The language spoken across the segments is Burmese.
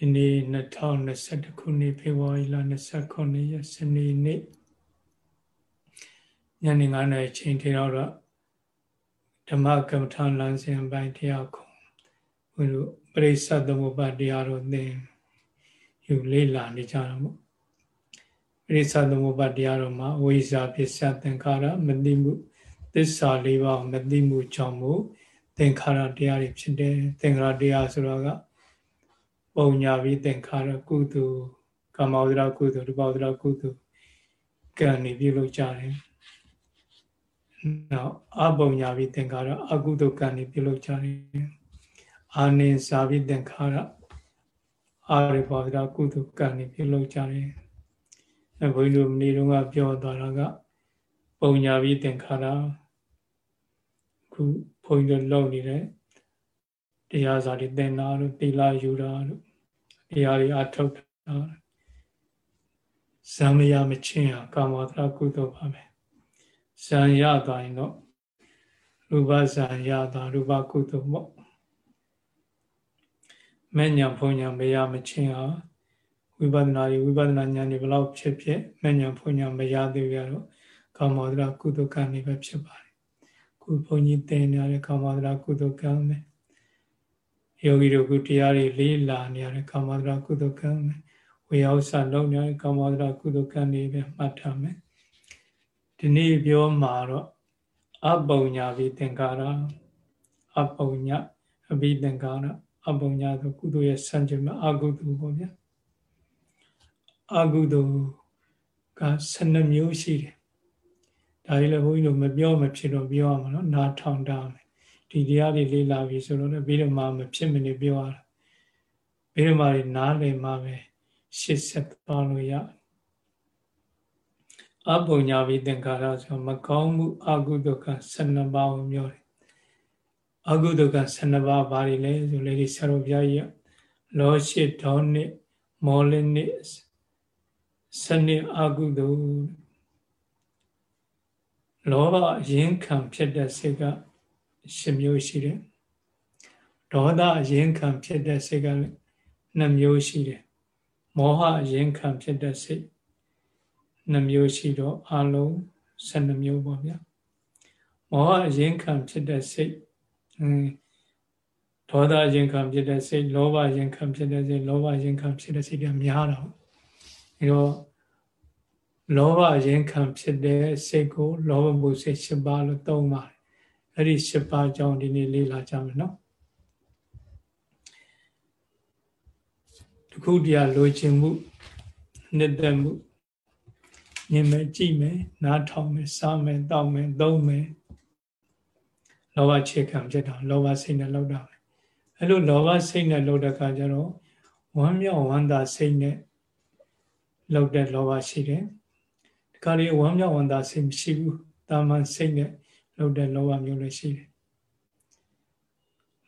ဒီနေ့2021ခုနှစ်ဖေဖော်ဝါရီလ29ရက်စနေနေ့ညနေ9:00နာရီချိန်ထိတော့ဓမ္မကမ္မထာလမ်းစဉ်ပိုင်းတရားခုဘုလိုပရိစ္ဆသမုပ္ပါတရားတော်သင်ယူလေ့လာနေကြတာပေါ့ပရိစ္ဆသမုပ္ပါတရားတော်မှာဝိဇာပစ္စယသင်္ခါရမသိမှုသစ္စာလေးပါးမသိမှုကြောင့်မို့သင်္ခါရတရားတွေဖြစ်တယ်သင်္ခါရတရားဆိုတော့က ပုံညာပြီးသင်္ခါရကုသိုလ်ကာမဝဒရာကုသိုလ်ဒုပဝဒရာကုသိုလ်ကံနေပြုလုပ်ကြတယ်နောက်အပုံညာပြီးသင်္ခါရအကုသိုလ်ကံနေပြုလုပ်ကြတယ်အာနိစာပြီးသင်္ခါရအာရိပဝဒရာကုသိုလ်ကံနေပြုလုပ်ကြတယ်အဲဘုန်းကြီးတို့မနေ့တုန်းကပြောသွားတာကပုံညာပြီးသင်္ခါရခုဘုန်းကြီးတို့လုပ်နေတဲ့တရားစာတွေသင်တာတို့သီလယူတာတို့ တရားတွေအထုတ်တာဇံမယမချင်းဟာကာမတရကုသိုလ်ပါပဲဇံရသွားရင်တော့ရူပဇံရတာရူပကုသိုလ်ပေါ့မဲ့ညာဖုံညာမရမချင်းဟာဝိပဿနာတွေဝိပဿနာဉာဏ်တွေဘလောက်ဖြစ်ဖြစ်မဲ့ညာဖုံညာမရသေးရတော့ကာမတရကုသိုလ်ကံတွေပဲဖြစ်ပါတယ်ခုဘုန်းကြီးသင်ရတဲ့ကာမတရကုသိုလ်ကံပဲ ယောဂီတို့ကတရားတွေလေးလာနေရတဲ့ကာမတရာကုသကံဝေယဥစ္စာလုံးနေတဲ့ကာမတရာကုသကံတွေပဲမှတ်ထားမယ်ဒီနေ့ပြောမှာတော့အပုံညာဘိသင်္ကာရအပုံညာအဘိသင်္ကာရအပုံညာဆိုကုသိုလ်ရဲ့ဆန့်ကျင်ဘက်အကုသိုလ်ပေါ့ဗျာအကုသိုလ်က12မျိုးရှိတယ်ဒါကြီးလည်းဘုန်းကြီးတို့မပြောမဖြစ်တော့ပြောရမှာနော်နားထောင်တာမယ် ဒီတရားတွေလေ့လာပြီဆိုတော့လည်းပြီးတော့မှမဖြစ်မနေပြောရတာပြီးတော့မှနားလည်မှပဲရှစ်ဆက်သွားလို့ရအပုံညာဝိသင်္ခါရဆိုမကောင်းမှုအကုသက12ပါးကိုပြောတယ်အကုသက12ပါးဘာတွေလဲဆိုလေဒီဆရာတော်ဘုရားကြီးလောရှိဒေါနစ်မောလနစ်စနစ်အကုသလောဘရင်ခံဖြစ်တဲ့စိတ်က ၈မျိုးရှိတယ်ဒေါသအရင်ခံဖြစ်တဲ့စိတ်ကလည်း2မျိုးရှိတယ်မောဟအရင်ခံဖြစ်တဲ့စိတ်2မျိုးရှိတော့အလုံး12မျိုးပေါ့ဗျာမောဟအရင်ခံဖြစ်တဲ့စိတ်ဒေါသအရင်ခံဖြစ်တဲ့စိတ်လောဘအရင်ခံဖြစ်တဲ့စိတ်လောဘအရင်ခံဖြစ်တဲ့စိတ်ကများတော့အဲတော့လောဘအရင်ခံဖြစ်တဲ့စိတ်ကို လောဘမှုစိတ်၈ပါးလို့သုံးပါတယ် အဲ့ဒီ၈ပါးအကြောင်းဒီနေ့လေ့လာကြမယ်နော်တခုတည်းလိုချင်မှုနှစ်သက်မှုမြင်မယ်ကြည့်မယ်နားထောင်မယ်စားမယ်တောက်မယ်သုံးမယ်လောဘခြေခံဖြစ်တာလောဘစိတ်နဲ့လောက်တာပဲအဲ့လိုလောဘစိတ်နဲ့လောက်တဲ့အခါကျတော့ဝမ်းမြောက်ဝမ်းသာစိတ်နဲ့လောက်တဲ့လောဘရှိတယ်ဒီခါလေးဝမ်းမြောက်ဝမ်းသာစိတ်မရှိဘူးတာမန်စိတ်နဲ့ လုပ်တဲ့လောဘမျိုးလည်းရှိတယ်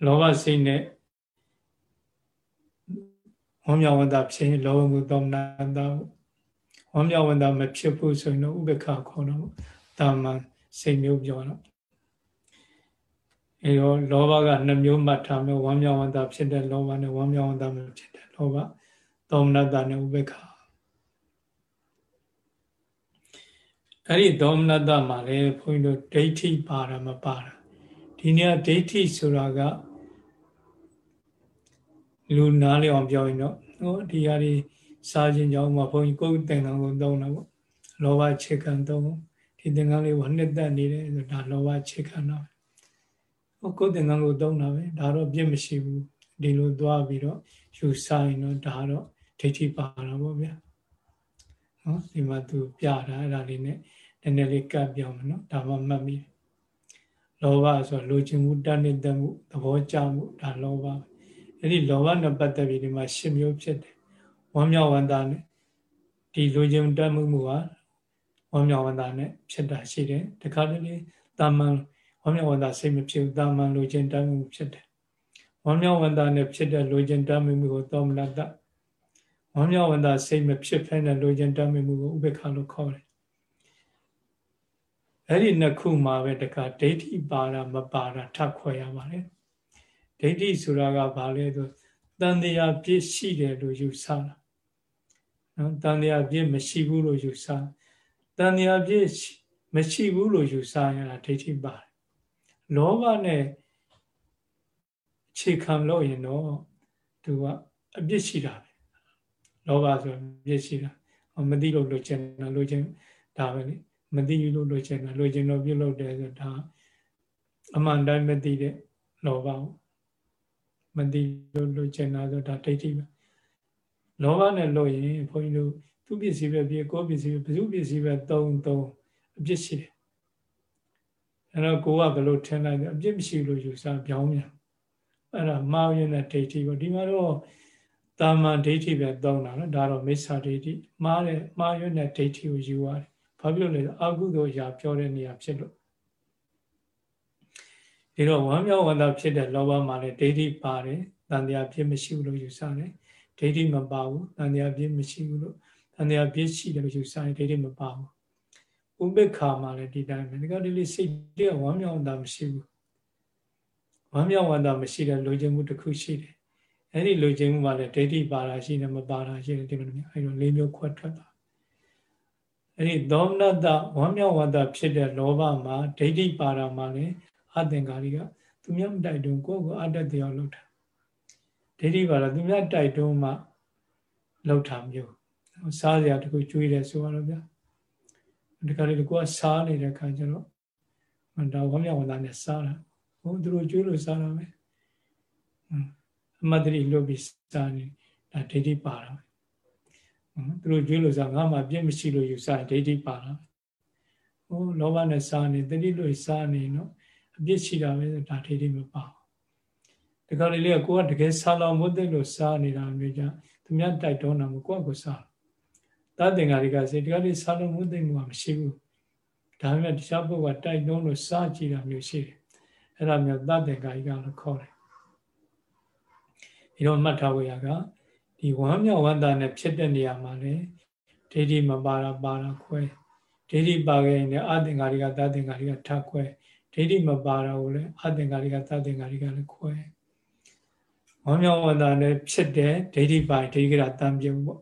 လောဘစိတ်နဲ့ဝမ်းမြောက်ဝမ်းသာဖြစ်ရင်လောဘမှုသောမနာတာဝမ်းမြောက်ဝမ်းသာမဖြစ်ဘူးဆိုရင်တော့ဥပ္ပခါခေါ်တော့တာမန်စိတ်မျိုးပြောတော့အဲတော့လောဘကနှစ်မျိုးမှတ်ထားမယ်ဝမ်းမြောက်ဝမ်းသာဖြစ်တဲ့လောဘနဲ့ဝမ်းမြောက်ဝမ်းသာမဖြစ်တဲ့လောဘသောမနတာနဲ့ဥပ္ပခါ အဲ့ဒီဒေါမနတမှာလည်းဘုန်းကြီးတို့ဒိဋ္ဌိပါတာမပါတာဒီနေရာဒိဋ္ဌိဆိုတာကလူနားလည်အောင်ပြောရင်တော့ဟောဒီဟာဒီစားခြင်းကြောင့်မှဘုန်းကြီးကိုယ်သင်္ကန်းကိုသုံးတာပေါ့လောဘခြေခံသုံးဒီသင်္ကန်းလေးကနှစ်သက်နေတယ်ဆိုဒါလောဘခြေခံတော့ဟောကိုယ်သင်္ကန်းကိုသုံးတာပဲဒါတော့ပြစ်မရှိဘူးဒီလိုသွားပြီးတော့ယူဆိုင်တော့ဒါတော့ဒိဋ္ဌိပါတာပေါ့ဗျာ နော်ဒီမှာသူပြတာအဲ့ဒါလေးနဲ့နည်းနည်းလေးကပ်ပြောင်းမယ်နော်ဒါမှမှတ်မိလောဘဆိုလိုချင်မှုတဏှိတမှုသဘောကျမှုဒါလောဘအဲ့ဒီလောဘနဲ့ပတ်သက်ပြီးဒီမှာရှင်းမျိုးဖြစ်တယ်ဝမ်းမြောက်ဝမ်းသာနဲ့ဒီလိုချင်တတ်မှုမှုဟာဝမ်းမြောက်ဝမ်းသာနဲ့ဖြစ်တာရှိတယ်တခါတလေတာမန်ဝမ်းမြောက်ဝမ်းသာစိတ်မဖြစ်ဘူးတာမန်လိုချင်တတ်မှုဖြစ်တယ်ဝမ်းမြောက်ဝမ်းသာနဲ့ဖြစ်တဲ့လိုချင်တတ်မှုကိုသောမနတ ဝမ်းမြောက်ဝမ်းသာစိတ်မဖြစ်ဖဲနဲ့လိုချင်တတ်မှုကိုဥပေက္ခလို့ခေါ်တယ်အဲ့ဒီနှစ်ခုမှာပဲတခါဒိဋ္ဌိပါတာမပါတာထပ်ခွဲရပါတယ်ဒိဋ္ဌိဆိုတာကဘာလဲဆိုတန်တရားပြည့်ရှိတယ်လို့ယူဆတာနော်တန်တရားပြည့်မရှိဘူးလို့ယူဆတန်တရားပြည့်မရှိဘူးလို့ယူဆရတာဒိဋ္ဌိပါတယ်လောဘနဲ့အခြေခံလို့ရင်တော့သူကအပြစ်ရှိတာပဲ လောဘဆိုအပြစ်ရှိတာမသိလို့လိုချင်တာလိုချင်ဒါပဲလေမသိဘူးလို့လိုချင်တာလိုချင်တော့ပြုတ်လို့တယ်ဆိုဒါအမှန်တိုင်းမသိတဲ့လောဘမသိလို့လိုချင်တာဆိုဒါဒိဋ္ဌိပဲလောဘနဲ့လို့ရင်ဘုန်းကြီးတို့သူပစ္စည်းပဲပြေကိုပစ္စည်းပဲဘုသူပစ္စည်းပဲသုံးသုံးအပြစ်ရှိတယ်အဲ့တော့ကိုကဘယ်လိုထင်လိုက်လဲအပြစ်မရှိလို့ယူဆပြောင်းပြန်အဲ့ဒါမှားရင်းတဲ့ဒိဋ္ဌိကိုဒီမှာတော့ တာမန်ဒိဋ္ဌိပဲသုံးတာနော်ဒါတော့မိစ္ဆာဒိဋ္ဌိမှားတဲ့မှားရင်းတဲ့ဒိဋ္ဌိကိုယူရတယ်ဘာဖြစ်လို့လဲအကုသိုလ်အရာပြောတဲ့နေရာဖြစ်လို့ဒီတော့ဝမ်းမြောက်ဝမ်းသာဖြစ်တဲ့လောဘမှာလည်းဒိဋ္ဌိပါတယ်တန်တရားဖြစ်မရှိဘူးလို့ယူဆတယ်ဒိဋ္ဌိမပါဘူးတန်တရားဖြစ်မရှိဘူးလို့တန်တရားဖြစ်ရှိတယ်လို့ယူဆရင်ဒိဋ္ဌိမပါဘူးဥပိ္ပခာမှာလည်းဒီတိုင်းပဲဒီကဒီလေးစိတ်တည်းဝမ်းမြောက်ဝမ်းသာမရှိဘူးဝမ်းမြောက်ဝမ်းသာမရှိတဲ့လိုချင်မှုတစ်ခုရှိတယ် အဲ့ဒီလိုချင်မှုမှာလည်းဒိဋ္ဌိပါတာရှိတယ်မပါတာရှိတယ်ဒီလိုမျိုးအဲ့လိုလေးမျိုးခွဲထွက်တာအဲ့ဒီသောမနတဝမ်းမြောက်ဝမ်းသာဖြစ်တဲ့လောဘမှာဒိဋ္ဌိပါတာမှာလည်းအသင်္ကာရိကသူများမတိုက်တွန်းကိုယ့်ကိုအတ္တတရားလောက်တာဒိဋ္ဌိပါတာသူများတိုက်တွန်းမှလောက်တာမျိုးစားစရာတခုကျွေးတယ်ဆိုတော့ဗျာဒီကလေးကကိုကစားနေတဲ့ခါကျတော့ဒါဝမ်းမြောက်ဝမ်းသာနဲ့စားတာဟိုသူတို့ကျွေးလို့စားတာပဲ အမတ်တရီလုပ်ပြီးစားနေဒါဒိဋ္ဌိပါတာသူတို့ကျွေးလို့စားငါမှပြည့်မရှိလို့ယူစားဒိဋ္ဌိပါတာဟိုလောဘနဲ့စားနေတတိလို့စားနေနော်အပြစ်ရှိတာပဲဒါဒိဋ္ဌိမပါဘူးဒီကလေးလေးကကိုကတကယ်စားလောင်မွတ်သိလို့စားနေတာမျိုးကြသူများတိုက်တွန်းတာမကိုကကိုစားတသင်္ဃာရိကစေဒီကလေးစားလောင်မွတ်သိမှုကမရှိဘူးဒါပေမဲ့တခြားပုဂ္ဂိုလ်ကတိုက်တွန်းလို့စားကြည့်တာမျိုးရှိတယ်အဲ့ဒါမျိုးသတ္တေကာယကလို့ခေါ်တယ် ဒီတော့မှတ်ထားဖို့ရကဒီဝမ်းမြောက်ဝမ်းသာနဲ့ဖြစ်တဲ့နေရာမှာလေဒိဋ္ဌိမပါတာပါတာခွဲဒိဋ္ဌိပါခဲ့ရင်လည်းအသင်္ကာရိကသတ္တေကာရိကထခွဲဒိဋ္ဌိမပါတာကိုလည်းအသင်္ကာရိကသတ္တေကာရိကလည်းခွဲဝမ်းမြောက်ဝမ်းသာနဲ့ဖြစ်တဲ့ဒိဋ္ဌိပါဒိဋ္ဌိကရတံပြုံပေါ့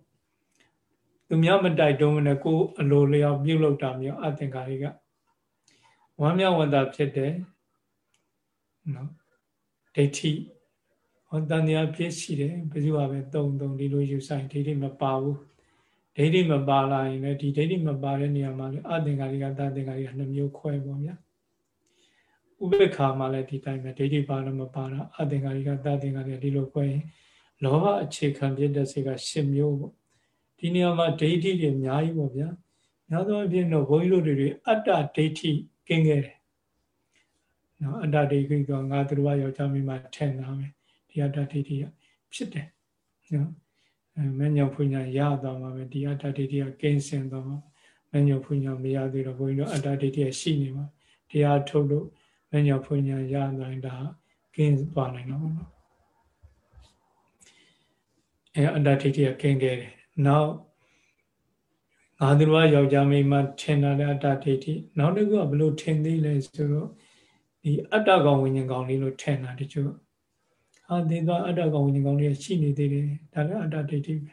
သူများမတိုက်တုံးနဲ့ကိုယ်အလိုလျောက်ပြုလုပ်တာမျိုးအသင်္ကာရိကဝမ်းမြောက်ဝမ်းသာဖြစ်တဲ့နော်ဒိဋ္ဌိ ဟောတန်တရားဖြစ်ရှိတယ်ဘယ်သူကပဲတုံတုံဒီလိုယူဆိုင်ဒိဋ္ဌိမပါဘူးဒိဋ္ဌိမပါလာရင်လည်းဒီဒိဋ္ဌိမပါတဲ့နေရာမှာလည်းအသင်္ကာရိကတသင်္ကာရိကနှမျိုးခွဲပေါ့ဗျာဥပေက္ခာမှာလည်းဒီတိုင်းပဲဒိဋ္ဌိပါလို့မပါတာအသင်္ကာရိကတသင်္ကာရိကဒီလိုခွဲရင်လောဘအခြေခံဖြစ်တဲ့စိတ်က၈မျိုးပေါ့ဒီနေရာမှာဒိဋ္ဌိတွေအများကြီးပေါ့ဗျာများသောအားဖြင့်တော့ဘုန်းကြီးတို့တွေအတ္တဒိဋ္ဌိကင်းခဲ့တယ်နော်အတ္တဒိဋ္ဌိကငါသူတော်ယောက်ျားမိန်းမထင်တာပဲ ဒီအတ္တဒိဋ္ဌိကဖြစ်တယ်နော်မညောင်ဖွညာရသွားမှာပဲဒီအတ္တဒိဋ္ဌိကကင်းစင်သွားမှာမညောင်ဖွညာမရသေးတော့ဘုန်းကြီးတို့အတ္တဒိဋ္ဌိရှိနေမှာတရားထုတ်လို့မညောင်ဖွညာရနိုင်တာကင်းသွားနိုင်တော့နော်အဲအတ္တဒိဋ္ဌိကကင်းခဲ့တယ်နောက်ငါတို့ယောက်ျားမိန်းမထင်တာတဲ့အတ္တဒိဋ္ဌိနောက်တစ်ခုကဘလို့ထင်သေးလဲဆိုတော့ဒီအတ္တကောင်ဝိညာဉ်ကောင်လေးလို့ထင်တာတချို့ ဟာဒီတော့အတ္တကောင်ဝိညာဉ်ကောင်လေးရှိနေသေးတယ်ဒါလည်းအတ္တဒိဋ္ဌိပဲ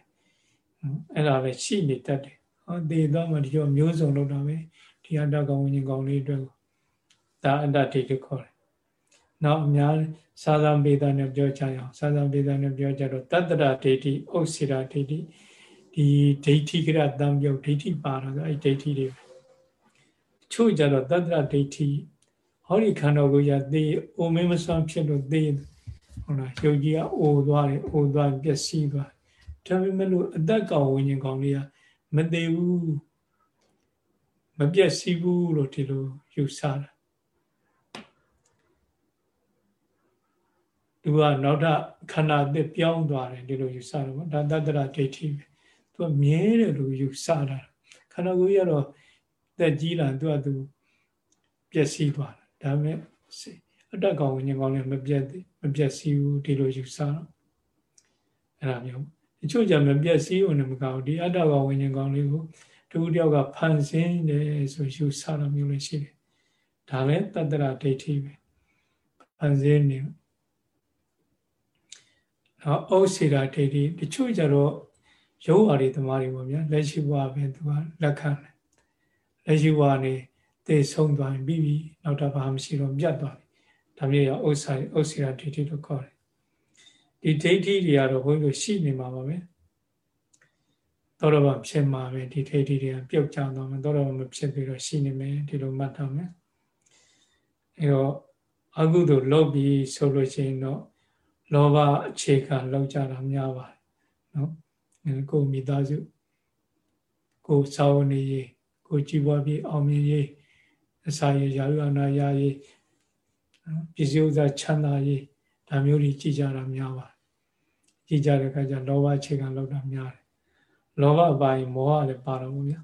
အဲ့ဒါလည်းရှိနေတတ်တယ်ဟောဒီတော့မှဒီလိုမျိုးစုံလုပ်တာပဲဒီအတ္တကောင်ဝိညာဉ်ကောင်လေးအတွက်ဒါအတ္တဒိဋ္ဌိခေါ်တယ်နောက်အများစာသံပေဒနဲ့ပြောကြရအောင်စာသံပေဒနဲ့ပြောကြတော့တတ္တရဒိဋ္ဌိဥစ္စေရာဒိဋ္ဌိဒီဒိဋ္ဌိကရတံပြုတ်ဒိဋ္ဌိပါတာဆိုအဲ့ဒိဋ္ဌိတွေချို့ကြတော့တတ္တရဒိဋ္ဌိဟောဒီခန္ဓာကိုယ်ရသေအိုမင်းမစွမ်းဖြစ်လို့သေ ဟုတ်လားယုတ်ကြီးကအိုသွားတယ်အိုသွားပျက်စီးသွားဒါပေမဲ့လို့အသက်ကောင်ဝิญဉ်ကောင်လေးကမသေးဘူးမပျက်စီးဘူးလို့ဒီလိုယူဆတာသူကနောက်ထပ်ခန္ဓာအသစ်ပြောင်းသွားတယ်ဒီလိုယူဆတော့ဒါတတ္တရဒိဋ္ဌိပဲသူကမြဲတယ်လို့ယူဆတာခန္ဓာကိုယ်ကြီးကတော့သက်ကြီးလာသူကသူပျက်စီးသွားတာဒါပေမဲ့ အတ္တကောင်ဝိညာဉ်ကောင်လည်းမပြတ်မပြတ်စီးဘူးဒီလိုယူဆတော့အဲ့ဒါမျိုးတချို့ကြမပြတ်စီးဝင်မကောက်ဒီအတ္တကောင်ဝိညာဉ်ကောင်လေးကိုတူတယောက်ကဖန်ဆင်းတယ်ဆိုယူဆတာမျိုးလည်းရှိတယ်ဒါလည်းတတ္တရဒိဋ္ဌိပဲဖန်ဆင်းနေနော်ဩစေတာဒိဋ္ဌိတချို့ကြတော့ရုပ်ဝါဒီသမားတွေပေါ့ဗျာလက်ရှိဘဝပဲသူကလက်ခံတယ်လက်ရှိဘဝနေသိဆုံးသွားရင်ပြီးပြီနောက်တော့ဘာမှမရှိတော့ပြတ်သွားပြီ ဒါမျိုးရဥစ္စာဥစ္စေတာဒိဋ္ဌိလို့ခေါ်တယ်ဒီဒိဋ္ဌိတွေကတော့ဘုန်းကြီးတို့ရှိနေမှာပါပဲသောတော်ဘာဖြစ်မှာပဲဒီဒိဋ္ဌိတွေကပြုတ်ကျသွားမှာသောတော်ဘာမဖြစ်ပြီးတော့ရှိနေမယ်ဒီလိုမှတ်ထားမယ်အဲတော့အကုသို့လုပ်ပြီးဆိုလို့ရှိရင်တော့လောဘအခြေခံလောက်ကြတာများပါတယ်နော်ကိုမိသားစုကိုစာဝနေရေးကိုကြည်ပွားပြီးအောင်မြင်ရေးအစာရရာဟုအနာရရေး ပစ္စည်းဥစ္စာချမ်းသာရေးဒါမျိုးတွေကြည်ကြတာများပါတယ်ကြည်ကြတဲ့အခါကျလောဘအခြေခံလောက်တာများတယ်လောဘပိုင်းမောဟလည်းပါတော့ဘူးဗျာ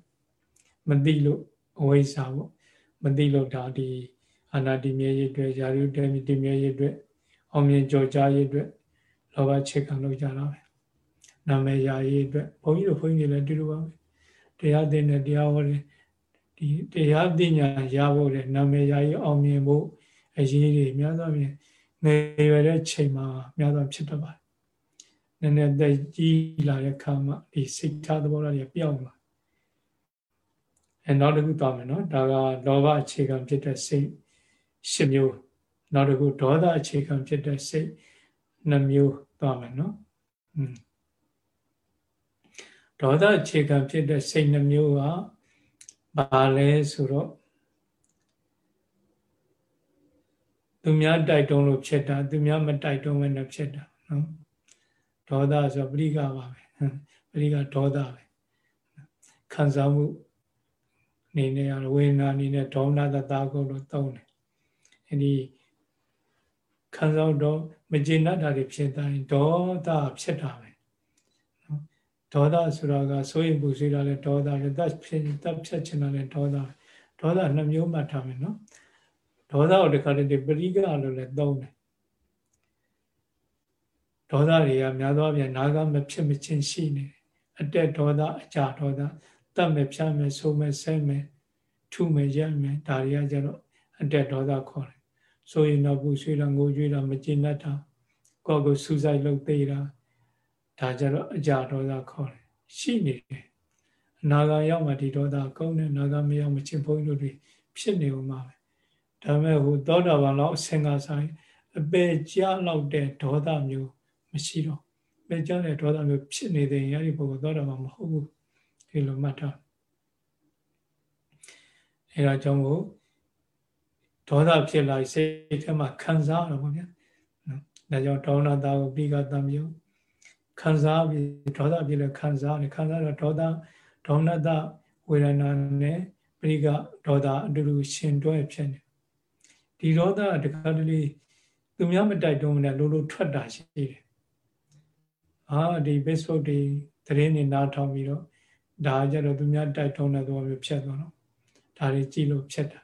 မသိလို့အဝိဇ္ဇာပေါ့မသိလို့ဒါဒီအာနာတိမြေရေးအတွက်ယာရုတေတိမြေရေးအတွက်အောင်မြင်ကြော်ကြားရေးအတွက်လောဘအခြေခံလောက်ကြတာပဲနာမည်ယာရေးအတွက်ဘုန်းကြီးတို့ဘုန်းကြီးတွေလည်းတူတူပါပဲတရားသင်တဲ့တရားဟောတဲ့ဒီတရားပညာရဖို့တဲ့နာမည်ယာရေးအောင်မြင်ဖို့ အရေးတွေများသောဖြင့်ငယ်ရွယ်တဲ့ချိန်မှာများသောဖြစ်တတ်ပါတယ်နည်းနည်းသက်ကြီးလာတဲ့ခါမှဒီစိတ်ထားသဘောထားတွေပြောင်းလာအဲနောက်တစ်ခုသွားမယ်နော်ဒါကလောဘအခြေခံဖြစ်တဲ့စိတ်၈မျိုးနောက်တစ်ခုဒေါသအခြေခံဖြစ်တဲ့စိတ်2မျိုးသွားမယ်နော်อืมဒေါသအခြေခံဖြစ်တဲ့စိတ်နှမျိုးကဘာလဲဆိုတော့ သူများတိုက်တုံးလို့ဖြစ်တာသူများမတိုက်တုံးဘဲနဲ့ဖြစ်တာနော်ဒေါသဆိုပရိကပါပဲပရိကဒေါသပဲခံစားမှုနေနေရဝေဒနာနေနဲ့ဒေါမနတတာကိုလို့သုံးတယ်အဲဒီခံစားတော့မကျေနပ်တာတွေဖြစ်တိုင်းဒေါသဖြစ်တာပဲဒေါသဆိုတာကစိုးရင်ပူဆွေးတာလဲဒေါသပဲတတ်ဖြစ်တတ်ဖြတ်ချင်တာလဲဒေါသဒေါသနှမျိုးမှတ်ထားမယ်နော် ဒေါသကိုတခါတည်းပရိကလို့လည်းသုံးတယ်ဒေါသတွေကများသောအားဖြင့်နာကမဖြစ်မချင်းရှိနေတယ်အတက်ဒေါသအကြဒေါသတတ်မယ်ဖြတ်မယ်ဆိုမယ်ဆဲမယ်ထုမယ်ရက်မယ်ဒါတွေကကြတော့အတက်ဒေါသခေါ်တယ်ဆိုရင်တော့ပူဆွေးတာငိုကြွေးတာမကျေနပ်တာကိုယ့်ကိုစူးစိုက်လုပ်သေးတာဒါကြတော့အကြဒေါသခေါ်တယ်ရှိနေတယ်အနာဂါရောက်မှဒီဒေါသကောင်းတယ်နာဂါမရောက်မချင်းဘုန်းကြီးတို့တွေဖြစ်နေဦးမှာပဲ ဒါမဲ့ဟိုသောတာပန်လောက်အစင်ကဆိုင်အပေကြားလောက်တဲ့ဒေါသမျိုးမရှိတော့ပေကြားတဲ့ဒေါသမျိုးဖြစ်နေတဲ့ရင်အဲ့ဒီပုဂ္ဂိုလ်သောတာပန်မဟုတ်ဘူးဒီလိုမှတ်ထားအဲဒါကြောင့်မို့ဒေါသဖြစ်လာစိတ်ထဲမှာခံစားရတော့ဗောဗျာနော်ဒါကြောင့်ဒေါနတာကိုပြီးကတမျိုးခံစားပြီးဒေါသဖြစ်လဲခံစားတယ်ခံစားတော့ဒေါသဒေါနတဝေဒနာနဲ့ပရိကဒေါသအတူတူရှင်တွဲဖြစ်နေ ဒီဒေါသတခါတလေသူများမတိုက်တွန်းနဲ့လိုလိုထွက်တာရှိတယ်အာဒီ Facebook တွေသတင်းတွေနားထောင်ပြီးတော့ဒါကြတော့သူများတိုက်တွန်းတဲ့သဘောမျိုးဖြစ်သွားတော့ဒါတွေကြည့်လို့ဖြစ်တာ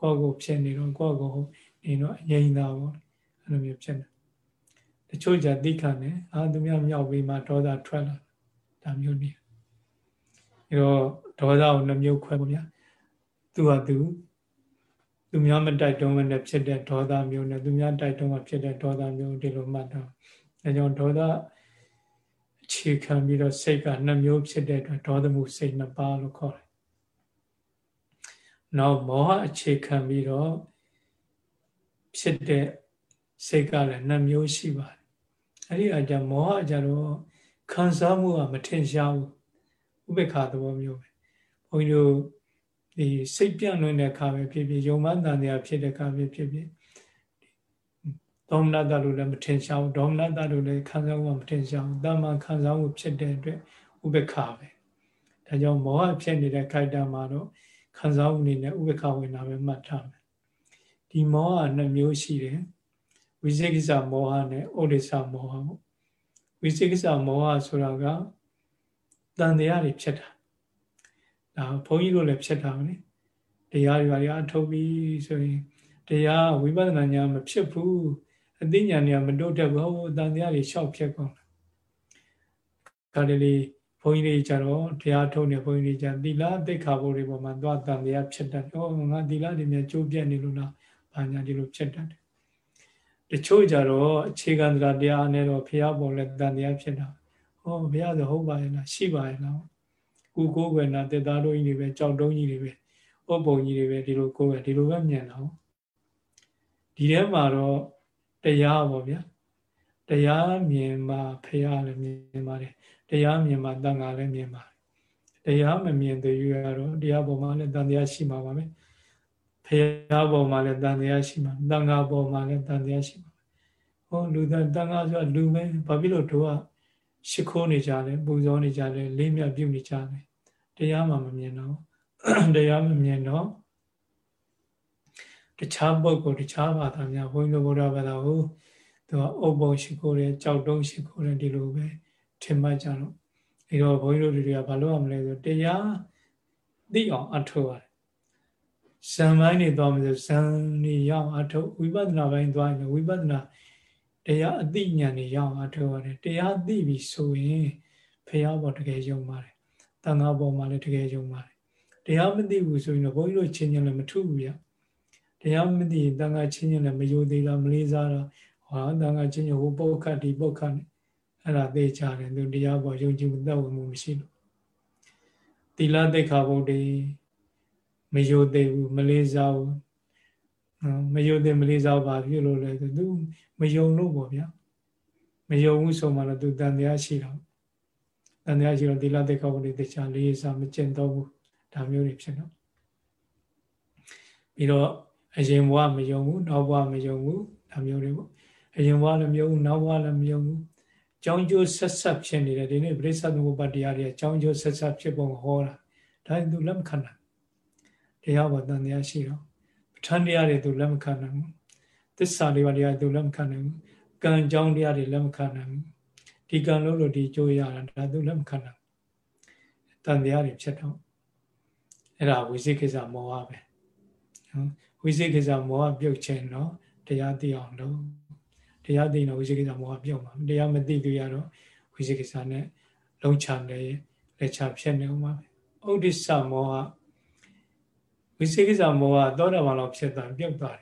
ကိုယ့်ကိုဖြစ်နေတော့ကိုယ့်ကိုနေတော့အငြိမ်သာပေါ့အဲ့လိုမျိုးဖြစ်နေတချို့ကြသိခံတယ်အာသူများမြောက်ပြီးမှဒေါသထွက်လာဒါမျိုးနေအဲတော့ဒေါသကိုနှမျိုးခွဲပေါ့ဗျာသူဟာသူ သူများမတိုက်တွန်းမနဲ့ဖြစ်တဲ့ဒေါသမျိုးနဲ့သူများတိုက်တွန်းမှဖြစ်တဲ့ဒေါသမျိုးဒီလိုမှတ်တော့အဲကြောင့်ဒေါသအခြေခံပြီးတော့စိတ်ကနှမျိုးဖြစ်တဲ့အတွက်ဒေါသမှုစိတ်နှစ်ပါးလို့ခေါ်တယ်နောက်မောဟအခြေခံပြီးတော့ဖြစ်တဲ့စိတ်ကလည်းနှမျိုးရှိပါတယ်အဲ့ဒီအကြမောဟကြတော့ခံစားမှုကမထင်ရှားဘူးဥပေက္ခသဘောမျိုးပဲဘုန်းကြီးတို့ ဒီစိတ်ပြန့်လွင်တဲ့အခါပဲဖြစ်ဖြစ်ယုံမှန်တန်တရားဖြစ်တဲ့အခါပဲဖြစ်ဖြစ်ဒေါမနတလို့လည်းမထင်ရှားဘူးဒေါမနတလို့လည်းခံစားမှုမထင်ရှားဘူးတာမန်ခံစားမှုဖြစ်တဲ့အတွက်ဥပေက္ခပဲဒါကြောင့်မောဟဖြစ်နေတဲ့ခိုက်တာမှာတော့ခံစားမှုအနေနဲ့ဥပေက္ခဝင်တာပဲမှတ်ထားမယ်ဒီမောဟနှစ်မျိုးရှိတယ်ဝိသေကိစ္စမောဟနဲ့ဩဒိစ္စမောဟပေါ့ဝိသေကိစ္စမောဟဆိုတာကတန်တရားတွေဖြစ်တာ ဒါဘုန်းကြီးတို့လည်းဖြစ်တာမလဲတရားတွေပါအထုတ်ပြီးဆိုရင်တရားဝိပဿနာဉာဏ်မဖြစ်ဘူးအသိဉာဏ်တွေကမတိုးတက်ဘူးဟိုတန်တရားတွေရှောက်ဖြစ်ကုန်တယ်ခါတလေဘုန်းကြီးတွေကြတော့တရားထုတ်နေဘုန်းကြီးတွေကြသီလသိက္ခာပုဒ်တွေပေါ်မှာသွားတန်တရားဖြစ်တတ်တယ်။ဟောငါသီလတွေမြကျိုးပြတ်နေလို့လားဘာညာဒီလိုဖြစ်တတ်တယ်။တတချို့ကြတော့အခြေခံတရားနဲ့တော့ဖះပေါ်လဲတန်တရားဖြစ်တာဟောဘုရားဆိုဟုတ်ပါရဲ့လားရှိပါရဲ့လား ကုကိုးကွယ်နာတေသားတို့ကြီးတွေပဲကြောက်တုံးကြီးတွေပဲဥပ္ပုံကြီးတွေပဲဒီလိုကိုယ်ပဲဒီလိုပဲမြင်တော့ဒီထဲမှာတော့တရားပေါ့ဗျာတရားမြင်မှဖះလည်းမြင်ပါတယ်တရားမြင်မှတန်ခါလည်းမြင်ပါတယ်တရားမမြင်သေးရတော့တရားပေါ်မှာလည်းတန်တရားရှိမှာပါပဲဖះပေါ်မှာလည်းတန်တရားရှိမှာတန်ခါပေါ်မှာလည်းတန်တရားရှိမှာဟောလူတန်တန်ခါဆိုတာလူပဲဘာဖြစ်လို့တို့က ရှ िख ိုးနေကြတယ်ပူဇော်နေကြတယ်လေးမြတ်ပြုနေကြတယ်တရားမှမမြင်တော့တရားမမြင်တော့တခြားပုဂ္ဂိုလ်တခြားဘာသာများဘုန်းကြီးတို့ဘုရားဘာသာကိုသူကအုပ်ပုံရှိခိုးတယ်ကြောက်တုံးရှိခိုးတယ်ဒီလိုပဲထင်မှတ်ကြတော့ဒီတော့ဘုန်းကြီးတို့တွေကဘာလို့ရမလဲဆိုတရားသိအောင်အထောက်ရတယ်ဇံပိုင်းနေသွားမယ်ဆိုဇံနေရအောင်အထောက်ဝိပဿနာပိုင်းသွားရင်ဝိပဿနာ တရားအသိဉာဏ်နေရအောင်အထောက်ရတယ်တရားသိပြီဆိုရင်ဖះဘောတကယ်ယုံပါတယ်တန်ခါပေါ်မှာလည်းတကယ်ယုံပါတယ်တရားမသိဘူးဆိုရင်တော့ဘုန်းကြီးတို့ချင်းချင်းလည်းမထူးဘူးဗျတရားမသိရင်တန်ခါချင်းချင်းလည်းမယိုသေးတာမလေးစားတာဟာတန်ခါချင်းချင်းဟိုပုတ်ခတ်ဒီပုတ်ခတ်အဲ့ဒါသိကြတယ်သူတရားပေါ်ယုံကြည်မှုသက်ဝင်မှုမရှိလို့သီလသိက္ခာပုဒ်တွေမယိုသေးဘူးမလေးစားဘူးမယုံသေးမလေးစားပါပြုလို့လဲသူ မယုံလို့ပေါ့ဗျာမယုံဘူးဆိုမှတော့သူတန်တရားရှိတော့တန်တရားရှိတော့သီလသိက္ခာပုဒ်တွေတရားလေးစားမကျင့်တော့ဘူးဒါမျိုးတွေဖြစ်တော့ပြီးတော့အရင်ဘဝမယုံဘူးနောက်ဘဝမယုံဘူးဒါမျိုးတွေပေါ့အရင်ဘဝလည်းမယုံဘူးနောက်ဘဝလည်းမယုံဘူးကြောင်းကျိုးဆက်ဆက်ဖြစ်နေတယ်ဒီနေ့ပြိဿသမုပ္ပါတရားတွေကြောင်းကျိုးဆက်ဆက်ဖြစ်ပုံဟောတာဒါသူလက်မခံနိုင်တရားပေါ်တန်တရားရှိတော့ပဋ္ဌာန်းတရားတွေသူလက်မခံနိုင်ဘူး သစ္စာလေးပါးတရားသူလက်မခံနိုင်ဘူးကံကြောင်းတရားတွေလက်မခံနိုင်ဘူးဒီကံလို့လို့ဒီကျိုးရတာဒါသူလက်မခံနိုင်တန်တရားတွေဖြစ်တော့အဲ့ဒါဝိသိကိစ္စမောဟပဲနော်ဝိသိကိစ္စမောဟပြုတ်ခြင်းတော့တရားသိအောင်လို့တရားသိတော့ဝိသိကိစ္စမောဟပြုတ်မှာတရားမသိသေးရတော့ဝိသိကိစ္စနဲ့လုံးချတယ်လက်ချဖြစ်နေအောင်ပါဥဒိစ္စမောဟဝိသိကိစ္စမောဟသောတာပန်လောက်ဖြစ်သွားပြုတ်သွားတယ်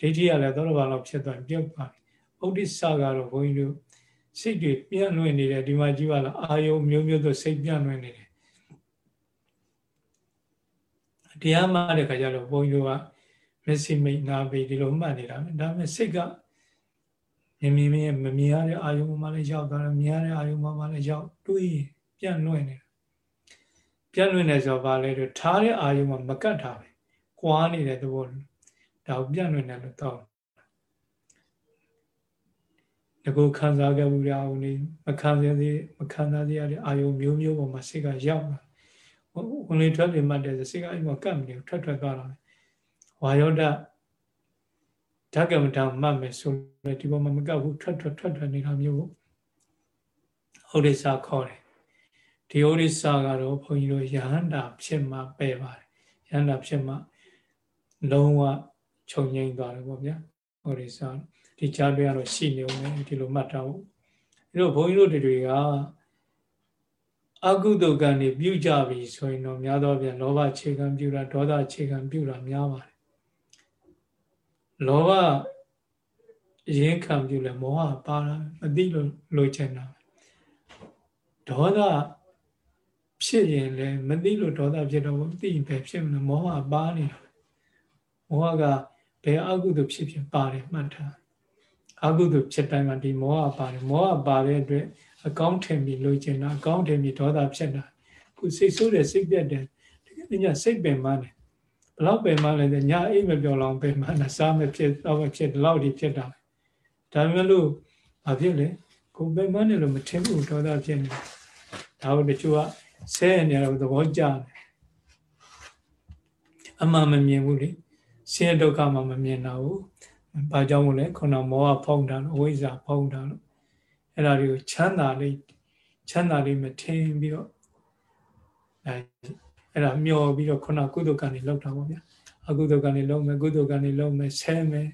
ဒိဋ္ဌိကလည်းသောတာပန်လောက်ဖြစ်သွားပြုတ်သွားတယ်ဥဒိစ္စကတော့ဘုန်းကြီးတို့စိတ်တွေပြန့်လွင့်နေတယ်ဒီမှာကြည့်ပါလားအာယုမျိုးမျိုးသောစိတ်ပြန့်လွင့်နေတယ်တရားမှတဲ့ခါကျတော့ဘုန်းကြီးတို့ကမျက်စိမိတ်နာပေဒီလိုမှတ်နေတာပဲဒါပေမဲ့စိတ်ကမြင်မြင်မြင်မမြင်ရတဲ့အာယုံမှလည်းရောက်သွားတယ်မြင်ရတဲ့အာယုံမှလည်းရောက်တွေးပြန့်လွင့်နေတာပြန့်လွင့်နေဆိုတော့ဗာလဲတော့ထားတဲ့အာယုံမှမကတ်တာပဲကွာနေတဲ့သဘော ဒါကိုပြန့်လွင့်တယ်လို့တော့ငကိုခံစားခဲ့မှုရအောင်နေမခံရသေးမခံစားသေးရတဲ့အာယုံမျိုးမျိုးပေါ်မှာစိတ်ကရောက်လာဝင်လေထွက်လေမှတ်တယ်ဆိုစိတ်ကအဲ့မှာကတ်မနေထွက်ထွက်သွားတာဝါယောဒဓကမတံမှတ်မယ်ဆိုတော့ဒီပေါ်မှာမကတ်ဘူးထွက်ထွက်ထွက်ထွက်နေတာမျိုးဟောရိစာခေါ်တယ်ဒီဟောရိစာကတော့ဘုန်းကြီးတို့ယဟန္တာဖြစ်မှပယ်ပါတယ်ယဟန္တာဖြစ်မှလုံးဝ ခြုံငိမ့်သွားတယ်ပေါ့ဗျာဟောရိစာဒီကြားတွေကတော့ရှိနေအောင်ဒီလိုမှတ်ထားဖို့အဲတော့ဘုန်းကြီးတို့တွေကအာကုသိုလ်ကံတွေပြုကြပြီဆိုရင်တော့များသောပြန်လောဘခြေခံပြုတာဒေါသခြေခံပြုတာများပါတယ်လောဘရင်းခံပြုလဲမောဟပါတာမသိလို့လိုချင်တာဒေါသဖြစ်ရင်လည်းမသိလို့ဒေါသဖြစ်တော့မသိရင်ပဲဖြစ်မလို့မောဟပါနေတာမောဟက ဘယ်အကုသိုလ်ဖြစ်ဖြစ်ပါတယ်မှတ်ထားအကုသိုလ်ဖြစ်တိုင်းမှာဒီမောဟပါတယ်မောဟပါတဲ့အတွက်အကောင်းထင်ပြီးလိုချင်တာအကောင်းထင်ပြီးဒေါသဖြစ်တာခုစိတ်ဆိုးတယ်စိတ်ပြတ်တယ်ဒီကနေ့ညစိတ်ပင်မတယ်ဘလောက်ပင်မလဲညအိမ်မပြောလောင်ပင်မတာစားမဖြစ်တော့မဖြစ်ဒီလောက်ဒီဖြစ်တာဒါပေမဲ့လို့ဘာဖြစ်လဲကိုပင်မတယ်လို့မထင်ဘူးဒေါသဖြစ်နေဒါကိုတချို့ကဆဲနေတယ်သဘောကျတယ်အမှန်မမြင်ဘူးလေ ဆင်းရဲဒုက္ခမှမမြင်တာဘူးဘာကြောင့်မို့လဲခုနမောဟဖုံးတာလို့အဝိဇ္ဇာဖုံးတာလို့အဲ့ဒါတွေကိုချမ်းသာလေးချမ်းသာလေးမထင်ပြီးတော့အဲအဲ့ဒါမျောပြီးတော့ခုနကုသိုလ်ကံတွေလောက်တာပေါ့ဗျာအကုသိုလ်ကံတွေလုံးမယ်ကုသိုလ်ကံတွေလုံးမယ်ဆဲမယ်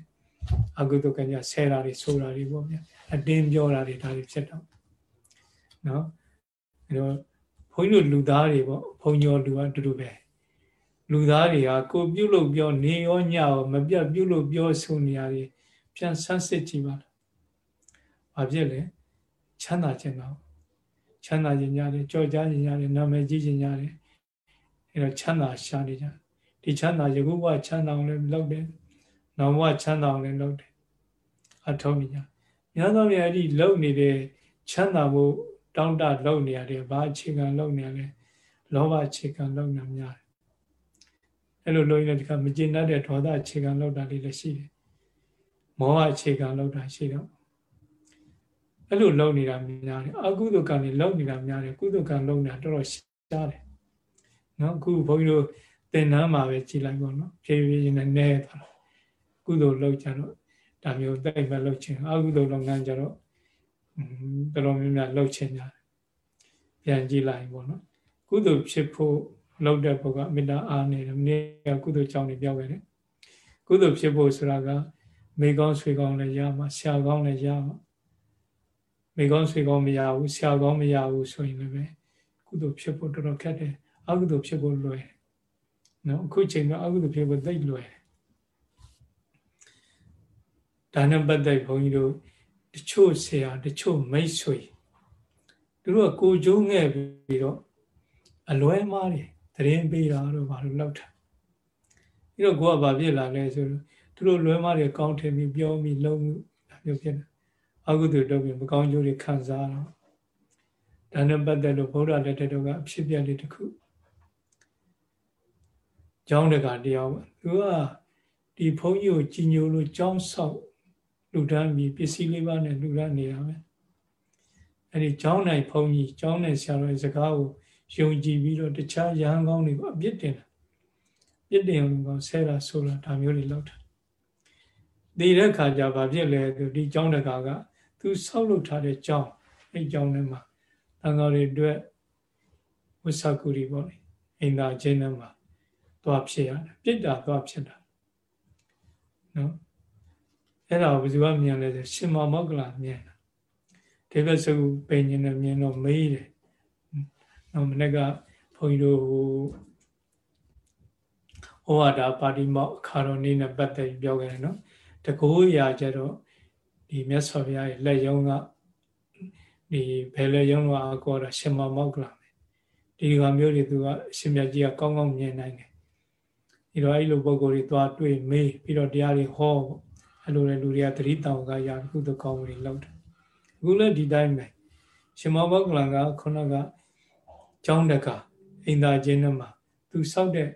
အကုသိုလ်ကံကြဆဲတာတွေဆိုးတာတွေပေါ့ဗျာအတင်းပြောတာတွေဒါတွေဖြစ်တော့နော်အဲ့တော့ဘုန်းကြီးတို့လူသားတွေပေါ့ဘုန်းကြီးလူကအတူတူပဲ လူသားတွေကကိုပြုတ်လို့ပြောနေရောညရောမပြတ်ပြုတ်လို့ပြောဆိုနေရတယ်ပြန်ဆန်းစစ်ကြည့်ပါလားဘာဖြစ်လဲချမ်းသာခြင်းတော့ချမ်းသာခြင်းရတယ်ကြော်ကြားခြင်းရတယ်နာမည်ကြီးခြင်းရတယ်အဲတော့ချမ်းသာရှာနေကြဒီချမ်းသာယခုဘဝချမ်းသာအောင်လည်းလုပ်တယ်နောက်ဘဝချမ်းသာအောင်လည်းလုပ်တယ်အထောက်နေကြများသောအားဖြင့်အဲ့ဒီလုပ်နေတဲ့ချမ်းသာမှုတောင်းတလုပ်နေရတယ်ဘာအခြေခံလုပ်နေရလဲလောဘအခြေခံလုပ်နေများတယ် အဲ့လိုလုပ်ရင်ဒီကမကျေနပ်တဲ့ဒေါသအခြေခံလုပ်တာလေးလည်းရှိတယ်မောဟအခြေခံလုပ်တာရှိတော့အဲ့လိုလုပ်နေတာများတယ်အကုသိုလ်ကံတွေလုပ်နေတာများတယ်ကုသိုလ်ကံလုပ်နေတာတော်တော်ရှားတယ်နော်အခုဘုန်းကြီးတို့သင်္นานမှာပဲကြည်လိုက်ပေါ့နော်ဖြည်းဖြည်းချင်းနဲ့နဲသွားတာကုသိုလ်လုပ်ကြတော့ဒါမျိုးတိတ်ပဲလုပ်ချင်အကုသိုလ်လုပ်ငန်းကြတော့တော်တော်များများလှုပ်ချင်ကြတယ်ပြန်ကြည့်လိုက်ပေါ့နော်ကုသိုလ်ဖြစ်ဖို့ လှုပ်တဲ့ဘုကမေတ္တာအားနေတယ်မနေ့ကကုသိုလ်ကြောင့်နေပြောခဲ့တယ်ကုသိုလ်ဖြစ်ဖို့ဆိုတာကမိကောင်းဆွေကောင်းလည်းရမှာဆရာကောင်းလည်းရမှာမိကောင်းဆွေကောင်းမရဘူးဆရာကောင်းမရဘူးဆိုရင်လည်းပဲကုသိုလ်ဖြစ်ဖို့တော်တော်ခက်တယ်အကုသိုလ်ဖြစ်ဖို့လွယ်နော်အခုချိန်ကအကုသိုလ်ဖြစ်ဖို့သိလွယ်ဒါနဲ့ပတ်သက်ဘုန်းကြီးတို့တချို့ဆရာတချို့မိတ်ဆွေသူတို့ကကိုကျိုးငဲ့ပြီးတော့အလွဲမားတွေ သတင်းပေးတာတော့ဘာလို့လောက်တာပြီးတော့ကိုကဘာဖြစ်လာလဲဆိုတော့သူတို့လွဲမားတွေကောင်းထင်ပြီးပြောပြီးလုံးမှုဒါမျိုးဖြစ်တယ်အကုသိုလ်တော့ပြီးမကောင်းကျိုးတွေခံစားတော့ဒါနဲ့ပတ်သက်လို့ဗုဒ္ဓလက်ထက်တော့ကအဖြစ်ပြလေးတစ်ခုကျောင်းတကာတယောက်သူကဒီဘုန်းကြီးကိုကြီးညိုလို့ကျောင်းဆောက်လူတန်းပြီးပစ္စည်းလေးပါးနဲ့လူရနေတာပဲအဲ့ဒီကျောင်းနိုင်ဘုန်းကြီးကျောင်းနိုင်ဆရာတော်ရဲ့စကားကို ယုံကြည်ပြီးတော့တခြားရဟန်းကောင်းတွေကိုအပြစ်တင်တာပြစ်တင်အောင်ကောဆဲတာဆိုလာဒါမျိုးတွေလောက်တာဒီတဲ့ခါကျဘာဖြစ်လဲသူဒီကျောင်းတကာကသူဆောက်လုပ်ထားတဲ့ကျောင်းအဲ့ကျောင်းထဲမှာတန်ဃာတွေအတွက်ဝိသကုရီပေါ့လေအိမ်သာချင်းထဲမှာသွားဖြစ်ရတယ်ပြစ်တာသွားဖြစ်တာနော်အဲ့ဒါကိုဘယ်သူကမြင်လဲဆိုရှင်မောမောက္ကလမြင်တာဒေဝစုပိညင်နဲ့မြင်တော့မေးတယ် နော်မနေ့ကဘုန်းကြီးတို့ဟိုဩဝါဒပါတိမောက်အခါတော်နေ့နဲ့ပတ်သက်ပြောခဲ့တယ်နော်တကူရာကျတော့ဒီမြတ်စွာဘုရားရဲ့လက်ယုံကဒီဘယ်လက်ယုံတော့အကောတာရှင်မောမောက္ကလပဲဒီကမျိုးတွေသူကအရှင်မြတ်ကြီးကကောင်းကောင်းမြင်နိုင်တယ်ဒီတော့အဲ့လိုပုံကိုယ်တွေသွားတွေ့မေးပြီးတော့တရားတွေဟောပေါ့အဲ့လိုလေလူတွေကသတိတောင်ကရကုသကောင်းတွေလောက်တယ်အခုလည်းဒီတိုင်းပဲရှင်မောဘောကလန်ကခုနက ကျောင်းတကအိမ်သာချင်းထဲမှာသူစောက်တဲ့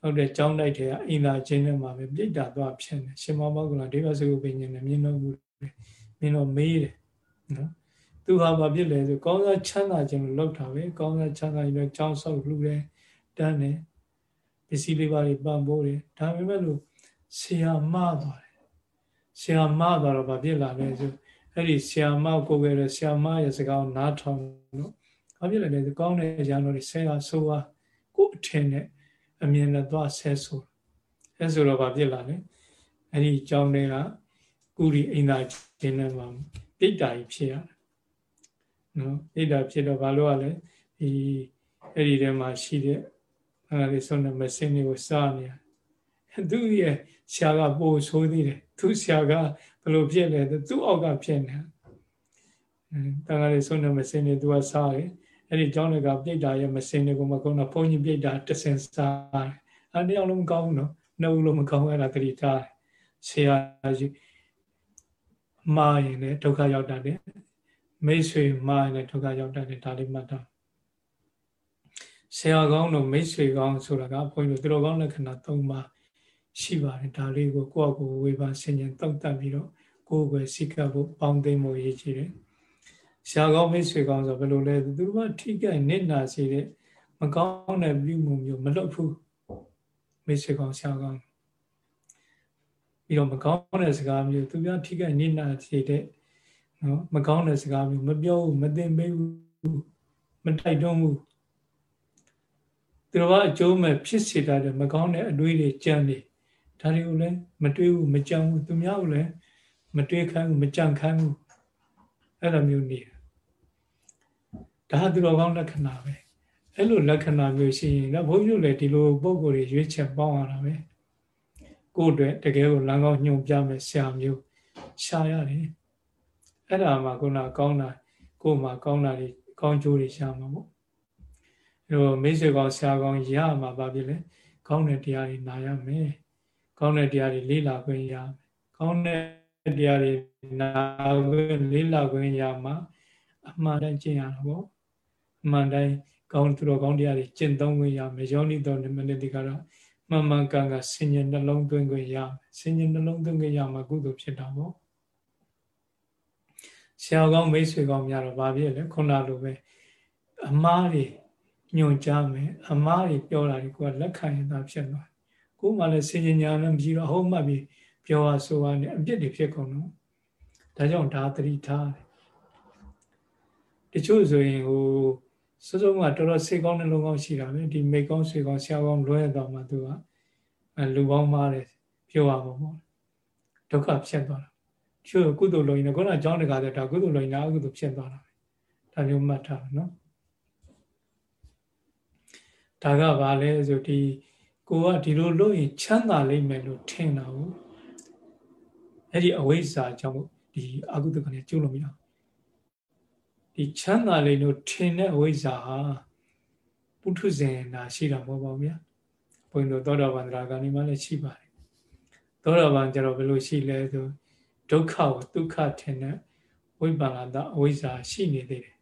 ဟုတ်တဲ့ကျောင်းတိုက်ထဲကအိမ်သာချင်းထဲမှာပဲပြိတ္တာသွားဖြစ်နေရှင်မောဘောကလန်ဒေဝစုပင်ညင်နဲ့မြင်တော့မှုမြင်တော့မေးတယ်နော်သူဟာဘာဖြစ်လဲဆိုကောင်းစားချမ်းသာခြင်းလို့လောက်တာပဲကောင်းစားချမ်းသာရင်လည်းကျောင်းဆောက်လှူတယ်တန်းတယ်ပစ္စည်းလေးပါးတွေပံ့ပိုးတယ်ဒါပေမဲ့လို့ဆရာမသွားတယ်ဆရာမသွားတော့ဘာဖြစ်လာလဲဆိုအဲ့ဒီဆရာမကိုယ်ပဲဆရာမရဲ့စကားကိုနားထောင်လို့ ဘာဖြစ်လဲလဲကောင်းတဲ့ရန်တော်တွေဆဲတာဆိုပါကိုအထင်နဲ့အမြင်နဲ့သွားဆဲဆိုအဲဆိုတော့ဘာဖြစ်လာလဲအဲ့ဒီကြောင်းတွေကကုရီအိမ်သာခြင်းနဲ့မှာပြိတ္တာကြီးဖြစ်ရတယ်နော်ပြိတ္တာဖြစ်တော့ဘာလို့ ਆ လဲဒီအဲ့ဒီထဲမှာရှိတဲ့အဲ့ဒါလေးဆုံးတဲ့မစင်းတွေကိုစားနေရသူရဲ့ဆရာကပို့ဆိုးသေးတယ်သူဆရာကဘယ်လိုဖြစ်လဲသူ့အောက်ကဖြစ်နေတန်ခါလေးဆုံးတဲ့မစင်းတွေသူကစားတယ် အဲ့ဒီကျောင်းတွေကပြိတ္တာရဲ့မစင်းတွေကိုမကုန်းတော့ဘုန်းကြီးပြိတ္တာတဆင်စားတယ်အဲ့တယောက်လုံးမကောင်းဘူးနော်နှုတ်လို့မကောင်းအဲ့ဒါတတိထားတယ်ဆရာကြီးမာရင်လည်းဒုက္ခရောက်တတ်တယ်မိတ်ဆွေမာရင်လည်းဒုက္ခရောက်တတ်တယ်ဒါလေးမှတ်တော့ဆရာကောင်းတို့မိတ်ဆွေကောင်းဆိုတာကဘုန်းကြီးတို့သူတော်ကောင်းလက္ခဏာ၃ပါးရှိပါတယ်ဒါလေးကိုကိုယ့်အကိုဝေဖန်ဆင်ញံတောက်တက်ပြီးတော့ကိုယ့်ကိုယ်စိတ်ကပ်ဖို့ပေါင်းသိမ့်ဖို့ရည်ကြည်တယ်ဆ ရာကောင်းမိတ်ဆွေကောင်းဆိုဘယ်လိုလဲသူတို့ကထိကြိုက်နစ်နာစေတဲ့မကောင်းတဲ့ပြုမှုမျိုးမလုပ်ဘူးမိတ်ဆွေကောင်းဆရာကောင်းပြီးတော့မကောင်းတဲ့စကားမျိုးသူများထိကြိုက်နစ်နာစေတဲ့နော်မကောင်းတဲ့စကားမျိုးမပြောဘူးမသိမ့်ပေးဘူးမတိုက်တွန်းဘူးသူတော်ကအကျိုးမဲ့ဖြစ်စေတတ်တဲ့မကောင်းတဲ့အတွေးတွေကြံနေဒါတွေကိုလည်းမတွေးဘူးမကြံဘူးသူများကိုလည်းမတွေးခိုင်းဘူးမကြံခိုင်းဘူးအဲ့လိုမျိုးနေ ဒါသူတော်ကောင်းလက္ခဏာပဲအဲ့လိုလက္ခဏာမျိုးရှိရင်တော့ဘုန်းကြီးတို့လည်းဒီလိုပုံကိုယ်တွေရွေးချက်ပေါင်းရတာပဲကိုယ့်အတွက်တကယ်ကိုလမ်းကောင်းညွှန်ပြမယ်ဆရာမျိုးရှာရတယ်အဲ့ဒါမှခုနကောင်းတာကိုယ်မှာကောင်းတာတွေကောင်းကျိုးတွေရှာမှာပေါ့အဲတော့မိတ်ဆွေကောင်းဆရာကောင်းရမှာပါပြီလေကောင်းတဲ့တရားတွေနာရမယ်ကောင်းတဲ့တရားတွေလေ့လာခွင့်ရမယ်ကောင်းတဲ့တရားတွေနာခွင့်လေ့လာခွင့်ရမှာအမှန်တိုင်းကျင့်ရတာပေါ့အ မှန်တိုင်းကောင်းသူတော်ကောင်းတရားတွေကျင့်သုံးခွင့်ရမယ်ယောနိတော်မနတိကတော့မှန်မှန်ကန်ကန်ဆင်ញံနှလုံးသွင်းခွင့်ရမယ်ဆင်ញံနှလုံးသွင်းခွင့်ရမှာကုသိုလ်ဖြစ်တာပေါ့ဆရာကောင်းမိတ်ဆွေကောင်းများတော့ဗာပြည့်လေခုနလိုပဲအမားတွေညွန်ကြားမယ်အမားတွေပြောတာဒီကိုကလက်ခံရင်သာဖြစ်သွားကိုမှလည်းစင်ညာလည်းမရှိတော့ဟုတ်မှပြီပြောရဆိုရနဲ့အပြစ်တွေဖြစ်ကုန်တော့ဒါကြောင့်ဒါသတိထားတယ်တချို့ဆိုရင်ဟို စစုံကတော်တော်စိတ်ကောင်းနှလုံးကောင်းရှိတာပဲဒီမိတ်ကောင်းဆွေကောင်းဆရာကောင်းလွဲသွားမှသူကလူကောင်းမားတယ်ပြောရမှာပေါ့ဒုက္ခဖြစ်သွားတာချို့ကုသိုလ်လုံးရင်ခုနအကြောင်းတကားတဲ့ဒါကုသိုလ်လုံးရင်အကုသိုလ်ဖြစ်သွားတာပဲဒါမျိုးမှတ်ထားနော်ဒါကဘာလဲဆိုဒီကိုကဒီလိုလုပ်ရင်ချမ်းသာလိမ့်မယ်လို့ထင်တာကိုအဲ့ဒီအဝိဇ္ဇာကြောင့်ဒီအကုသိုလ်ကနေကျုံလို့မရ ဒီချမ်းသာလိမ့်လို့ထင်တဲ့အဝိဇ္ဇာဟာပုထုဇဉ်နာရှိတာမဟုတ်ပါဘူးဗျာဘုန်းကြီးတို့သောတာပန်တရားကနေမှလည်းရှိပါတယ်သောတာပန်ကျတော့ဘယ်လိုရှိလဲဆိုဒုက္ခကိုဒုက္ခထင်တဲ့ဝိပ္ပန္နတအဝိဇ္ဇာရှိနေသေးတယ်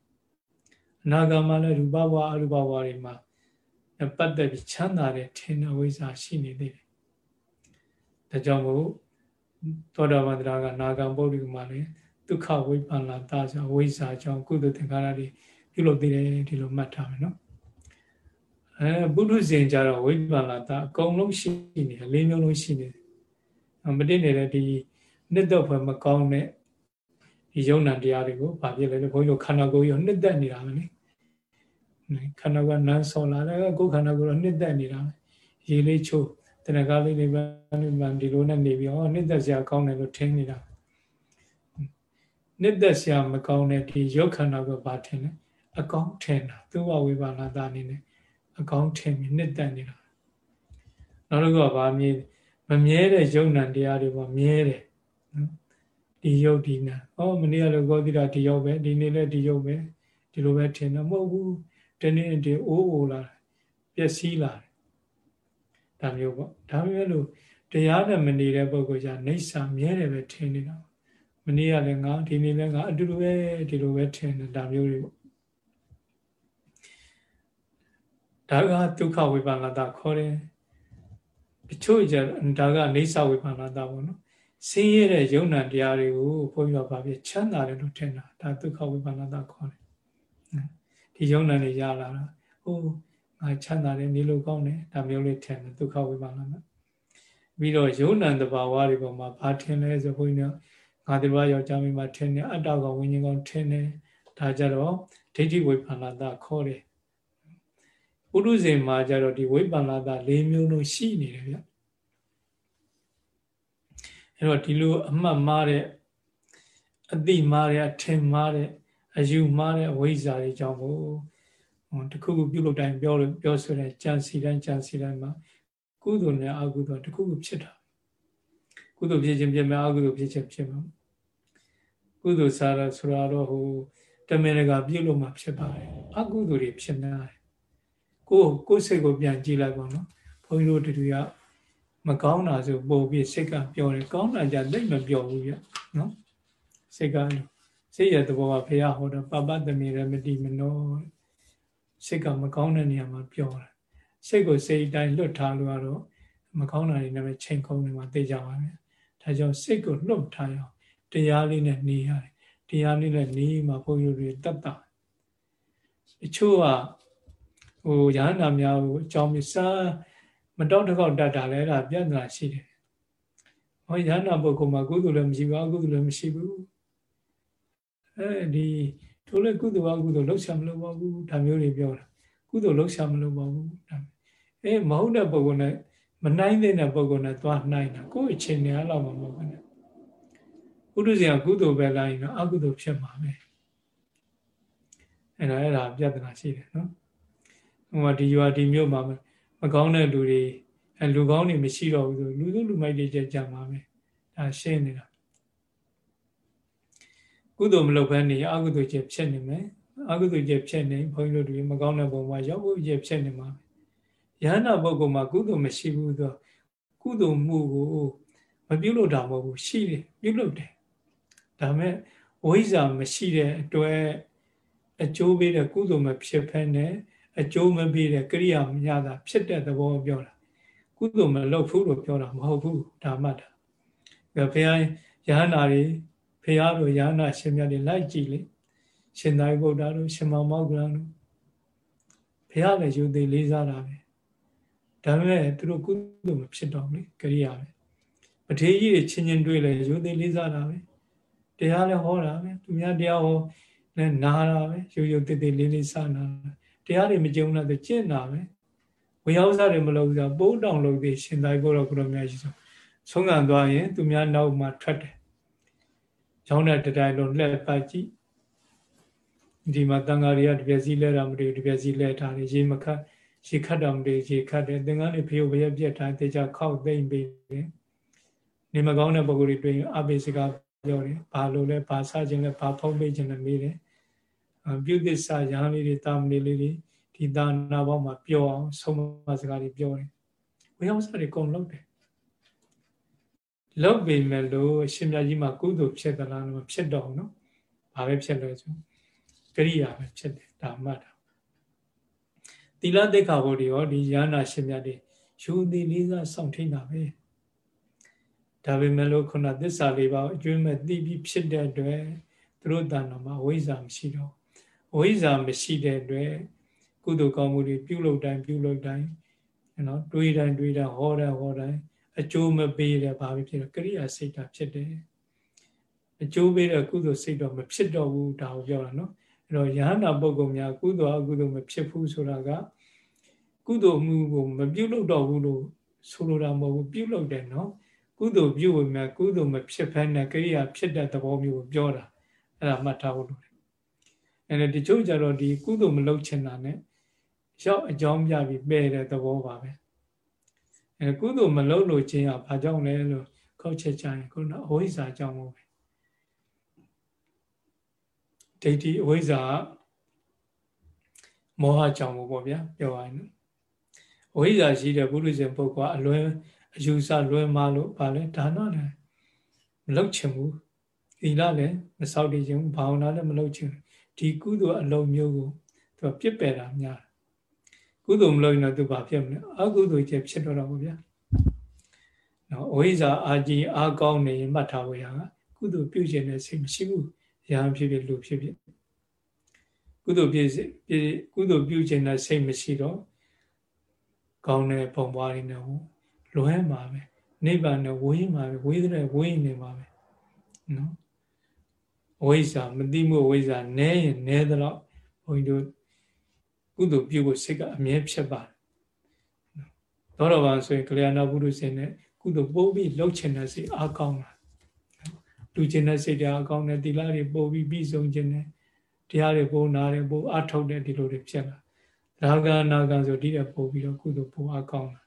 အနာဂတ်မှာလည်းရူပဘဝအရူပဘဝတွေမှာပတ်သက်ပြီးချမ်းသာတဲ့ထင်တဲ့ဝိဇ္ဇာရှိနေသေးတယ်ဒါကြောင့်မို့သောတာပန်တရားကနာဂံပုဒ်ဒီမှာလည်း ဒုက္ခဝိပ္ပန္နတဆိုဝိဇ္ဇာကြောင့်ကုသသင်္ခါရတွေပြုလုပ်သေးတယ်ဒီလိုမှတ်ထားမယ်နော်အဲပုထုဇဉ်ကြတော့ဝိပ္ပန္နတအကုန်လုံးရှိနေတယ်လေးမျိုးလုံးရှိနေတယ်မတည်နေတဲ့ဒီနှစ်သက်ဖွယ်မကောင်းတဲ့ဒီယုံနာတရားတွေကိုဗာပြလဲလို့ဘုန်းကြီးတို့ခန္ဓာကိုယ်ကြီးကိုနှစ်သက်နေတာပဲလေခန္ဓာကနန်းဆော်လာတယ်ကိုယ်ခန္ဓာကိုယ်တော့နှစ်သက်နေတာပဲရေလေးချိုးတဏှာလေးတွေပဲဒီလိုနဲ့နေပြီးဟောနှစ်သက်စရာကောင်းတယ်လို့ထင်နေတာ နှစ်သက်စရာမကောင်းတဲ့ဒီရုပ်ခန္ဓာကိုဗာထင်တယ်အကောင်းထင်တာသူဝဝိပါဏတာအနေနဲ့အကောင်းထင်ပြီးနှစ်သက်နေတာနောက်တစ်ခုကဗာမြင်မမြဲတဲ့ယုံနံတရားတွေပေါ့မြဲတယ်ဒီယုတ်ဒီနာဩမနေ့ကလည်းကောသီတာဒီယုတ်ပဲဒီနေ့လည်းဒီယုတ်ပဲဒီလိုပဲထင်တာမဟုတ်ဘူးတနေ့တည်းအိုးအိုလာပျက်စီးလာတယ်ဒါမျိုးပေါ့ဒါပေမဲ့လို့တရားနဲ့မနေတဲ့ပုဂ္ဂိုလ်ကနေဆာမြဲတယ်ပဲထင်နေတာ မနေ့ကလည်းငါဒီနေ့လည်းငါအတူတူပဲဒီလိုပဲထင်တယ်ဒါမျိုးတွေပေါ့ဒါကဒုက္ခဝိပါဏတာခေါ်တယ်တချို့ကြဒါကနေဆာဝိပါဏတာပေါ့နော်ဆင်းရဲတဲ့ယုံနာတရားတွေကိုဘုန်းကြီးတို့ဗာပြချမ်းသာတယ်လို့ထင်တာဒါဒုက္ခဝိပါဏတာခေါ်တယ်ဒီယုံနာတွေရလာတာဟိုငါချမ်းသာတယ်နေလို့ကောင်းတယ်ဒါမျိုးလေးထင်တယ်ဒုက္ခဝိပါဏတာပြီးတော့ယုံနာတဘာဝတွေပေါ်မှာဘာထင်လဲဆိုဘုန်းကြီးတို့ ငါတရားယောက်ျားမိန်းမထင်တယ်အတ္တကောင်ဝိညာဉ်ကောင်ထင်တယ်ဒါကြတော့ဒိဋ္ဌိဝိပါဏတာခေါ်တယ်ပုရုဇဉ်မှာကြတော့ဒီဝိပါဏတာ၄မျိုးလုံးရှိနေတယ်ဗျအဲ့တော့ဒီလိုအမှတ်မှားတဲ့အတိမှားတဲ့အထင်မှားတဲ့အယူမှားတဲ့အဝိဇ္ဇာတွေကြောင့်မို့တခုခုပြုလုပ်တိုင်းပြောလို့ပြောဆိုတဲ့ကြံစီတိုင်းကြံစီတိုင်းမှာကုသိုလ်နဲ့အကုသိုလ်တခုခုဖြစ်တာ ကုသိုလ်ဖြစ်ခြင်းဖြစ်မယ်အကုသိုလ်ဖြစ်ခြင်းဖြစ်မှာကုသိုလ်စားရဆိုတော့ဟိုတမင်ကပြုလို့မှဖြစ်ပါတယ်အကုသိုလ်တွေဖြစ်နေတယ်ကိုကိုစိတ်ကိုပြန်ကြည့်လိုက်ပါနော်ဘုန်းကြီးတို့တူကမကောင်းတာဆိုပို့ပြီးစိတ်ကပျော်တယ်ကောင်းတာကြသိမပျော်ဘူးပြနော်စိတ်ကစိတ်ရဲ့သဘောကဖះဟောတာပပတမေရမတိမနောစိတ်ကမကောင်းတဲ့နေရာမှာပျော်တယ်စိတ်ကိုစိတ်တိုင်းလွတ်ထားလို့ကတော့မကောင်းတာတွေနဲ့ပဲချိန်ခုံနေမှာသိကြပါမယ် ဒါကြောင့်စိတ်ကိုလွတ်ထားအောင်တရားလေးနဲ့နေရတယ်တရားလေးနဲ့နေမှာဘုန်းကြီးတွေတတ်တာအချို့ကဟိုရဟန္တာများကိုအကြောင်းပြစားမတော့တကောက်တတ်တာလဲအဲ့ဒါပြဿနာရှိတယ်။ဟောရဟန္တာပုဂ္ဂိုလ်မှာကုသိုလ်လည်းမရှိဘူးအကုသိုလ်လည်းမရှိဘူး။အဲဒီတို့လည်းကုသိုလ်အကုသိုလ်လှုပ်ရှားမလို့ပါဘူးဒါမျိုးတွေပြောတာ။ကုသိုလ်လှုပ်ရှားမလို့ပါဘူးဒါ။အဲမဟုတ်တဲ့ပုဂ္ဂိုလ်နဲ့ မနိုင်တဲ့ပုဂ္ဂိုလ်နဲ့သွားနိုင်တာကိုယ့်အချိန်နဲ့အဲ့လိုမှမဟုတ်ဘူးနဲ့။ပုရုဇဉ်ကကုသိုလ်ပဲလိုက်ရင်တော့အကုသိုလ်ဖြစ်မှာပဲ။အဲ့ဒါအဲ့ဒါပြဿနာရှိတယ်နော်။ဟိုမှာဒီရွာဒီမြို့မှာမကောင်းတဲ့လူတွေအဲလူကောင်းတွေမရှိတော့ဘူးဆိုလူစုလူမိုက်တွေကြကြမှာပဲဒါရှင်းနေတာကုသိုလ်မလုပ်ဘဲနေအကုသိုလ်ချက်ဖြစ်နေမယ်အကုသိုလ်ချက်ဖြစ်နေဘုန်းကြီးတို့တွေမကောင်းတဲ့ပုံမှာရောက်ဖို့ချက်ဖြစ်နေမှာ ယန္တာပုဂ္ဂိုလ်မှာကုသိုလ်မရှိဘူးဆိုကုသိုလ်မှုကိုမပြုလုပ်တာမဟုတ်ဘူးရှိတယ်ပြုလုပ်တယ်ဒါမဲ့ဝိဇ္ဇာမရှိတဲ့အတွက်အကျိုးပေးတဲ့ကုသိုလ်မဖြစ်ဖက်နဲ့အကျိုးမပေးတဲ့ကရိယာမရတာဖြစ်တဲ့သဘောပြောတာကုသိုလ်မလုပ်ဘူးလို့ပြောတာမဟုတ်ဘူးဒါမှတ်တာဘုရားယဟန္တာတွေဖရာတို့ယဟန္တာရှင်မြတ်တွေလိုက်ကြည့်လေရှင်သာရိပုတ္တရာတို့ရှင်မောင်မောက္ကလန်တို့ဘုရားလည်းယူသေးလေးစားတာပဲ ဒါပေမဲ့သူတို့ကုသိုလ်မဖြစ်တော့ဘူးလေကရိယာပဲပထေကြီးတွေချင်းချင်းတွေ့လဲယူသေးလေးစားတာပဲတရားလည်းဟောတာပဲသူများတရားဟောလည်းနားတာပဲယူယူတည်တည်လေးလေးစားနာတရားတွေမကြုံတော့သူကျင့်တာပဲဝေယောစားတွေမလုပ်ဘူးဆိုပိုးတောင်လုပ်သေးရှင်သာရိပုတ္တရာကိုရောများရှိဆုံးဆုံးခံသွားရင် သူများနောက်မှထွက်တယ်ရောင်းတဲ့တတိုင်းလုံးလက်ပတ်ကြည့်ဒီမှာတန်ဃာတွေကတပြက်စီလဲတာမတွေ့တပြက်စီလဲထားတယ်ရေမခတ် ရေခတ်တာမတွေ့ရေခတ်တယ်သင်္ကန်းလေးဖေယုဘရပြက်ထားတေချာခောက်သိမ့်ပေးတယ်နေမကောင်းတဲ့ပုံကိုယ်တွေတွေ့ရင်အပိစကားပြောတယ်ဘာလို့လဲဘာဆခြင်းလဲဘာဖုံးပေးခြင်းလဲမေးတယ်ပြုသစ္စာရဟန်းလေးတွေတာမဏေလေးတွေဒီသာနာဘောမှာပြောအောင်ဆုံးမစကားတွေပြောတယ်ဝေယောစားတွေကုန်လုပ်တယ်လုပ်ပေမဲ့လို့အရှင်မြတ်ကြီးမှာကုသိုလ်ဖြစ်သလားမဖြစ်တော့ဘူးနော်ဘာပဲဖြစ်လို့ဆိုကရိယာပဲဖြစ်တယ်ဒါမှတ်တာ သီလတိတ်ခါဘုဒ္ဓရောဒီရဟနာရှင်မြတ်တွေယူသည်လေးစားစောင့်ထိန်တာပဲဒါပေမဲ့လို့ခုနသစ္စာလေးပါအကျွမ်းမဲ့သိပြီးဖြစ်တဲ့အတွက်သူတို့တဏ္ဍာမှာဝိဇ္ဇာမရှိတော့ဝိဇ္ဇာမရှိတဲ့အတွက်ကုသိုလ်ကောင်းမှုတွေပြုလုပ်တိုင်းပြုလုပ်တိုင်းနော်တွေးတိုင်းတွေးတိုင်းဟောတိုင်းဟောတိုင်းအကျိုးမပေးတဲ့ဘာဖြစ်ဖြစ်ကရိယာစိတ်ဓာတ်ဖြစ်တယ်အကျိုးပေးတဲ့ကုသိုလ်စိတ်တော့မဖြစ်တော့ဘူးဒါကိုပြောတာနော်အဲ့တော့ယဟန္တာပုဂ္ဂိုလ်များကုသိုလ်အကုသိုလ်မဖြစ်ဘူးဆိုတာက ကုသိုလ်မှုကိုမပြုလုပ်တော့ဘူးလို့ဆိုလိုတာမဟုတ်ဘူးပြုလုပ်တယ်နော်ကုသိုလ်ပြုဝင်မြကုသိုလ်မဖြစ်ဖက်နဲ့ကရိယာဖြစ်တဲ့သဘောမျိုးကိုပြောတာအဲ့ဒါမှတ်ထားဖို့လိုတယ်အဲ့ဒါတချို့ကြတော့ဒီကုသိုလ်မလုပ်ချင်တာ ਨੇ ရောက်အကြောင်းပြပြီးပယ်တဲ့သဘောပါပဲအဲကုသိုလ်မလုပ်လို့ခြင်းကဘာကြောင့်လဲလို့ခောက်ချက်ချရင်ခုနအဝိဇ္ဇာကြောင့်မို့ပဲဒိဋ္ဌိအဝိဇ္ဇာမောဟကြောင့်မို့ပေါ့ဗျာပြောရရင်အ ဝိဇ္ဇာရှိတဲ့ပုရိသေပုဂ္ဂိုလ်ကအလွဲအယူဆလွဲမှားလို့ဗာလဲဒါနလည်းမလုပ်ချင်ဘူးသီလလည်းမစောင့်တည်ခြင်းဘာဝနာလည်းမလုပ်ချင်ဒီကုသိုလ်အလုံးမျိုးကိုသူပြစ်ပယ်တာများကုသိုလ်မလုပ်ရင်တော့သူဘာဖြစ်မလဲအကုသိုလ်ချက်ဖြစ်တော့တာပေါ့ဗျာနော်အဝိဇ္ဇာအာကြီးအာကောင်းနေမှတ်ထားဖို့ရတာကုသိုလ်ပြုခြင်းနဲ့စိတ်မရှိဘူးရဟန်းဖြစ်ဖြစ်လူဖြစ်ဖြစ်ကုသိုလ်ပြည့်ပြည့်ကုသိုလ်ပြုခြင်းနဲ့စိတ်မရှိတော့ ကောင်းတဲ့ပုံပွားရင်းနဲ့လွဲမှာပဲနိဗ္ဗာန်နဲ့ဝေးမှာပဲဝေးတဲ့ဝေးနေမှာပဲနော်အဝိဇ္ဇာမသိမှုအဝိဇ္ဇာနည်းရင်နည်းသလောက်ဘုန်းကြီးတို့ကုသိုလ်ပြုဖို့စိတ်ကအမြဲဖြစ်ပါတယ်သောတော်ဘာဆိုရင်ကလျာဏပုရုရှင်နဲ့ကုသိုလ်ပို့ပြီးလှုပ်ချင်တဲ့စိတ်အားကောင်းတာလူချင်တဲ့စိတ်တွေအားကောင်းတယ်သီလတွေပို့ပြီးပြီးဆုံးခြင်းနဲ့တရားတွေပို့နာတယ်ပို့အထုတ်တယ်ဒီလိုတွေဖြစ်လာ ရာဂနာဂံဆိုဒီတဲ့ပို့ပြီးတော့ကုသိုလ်ပို့အားကောင်းတာ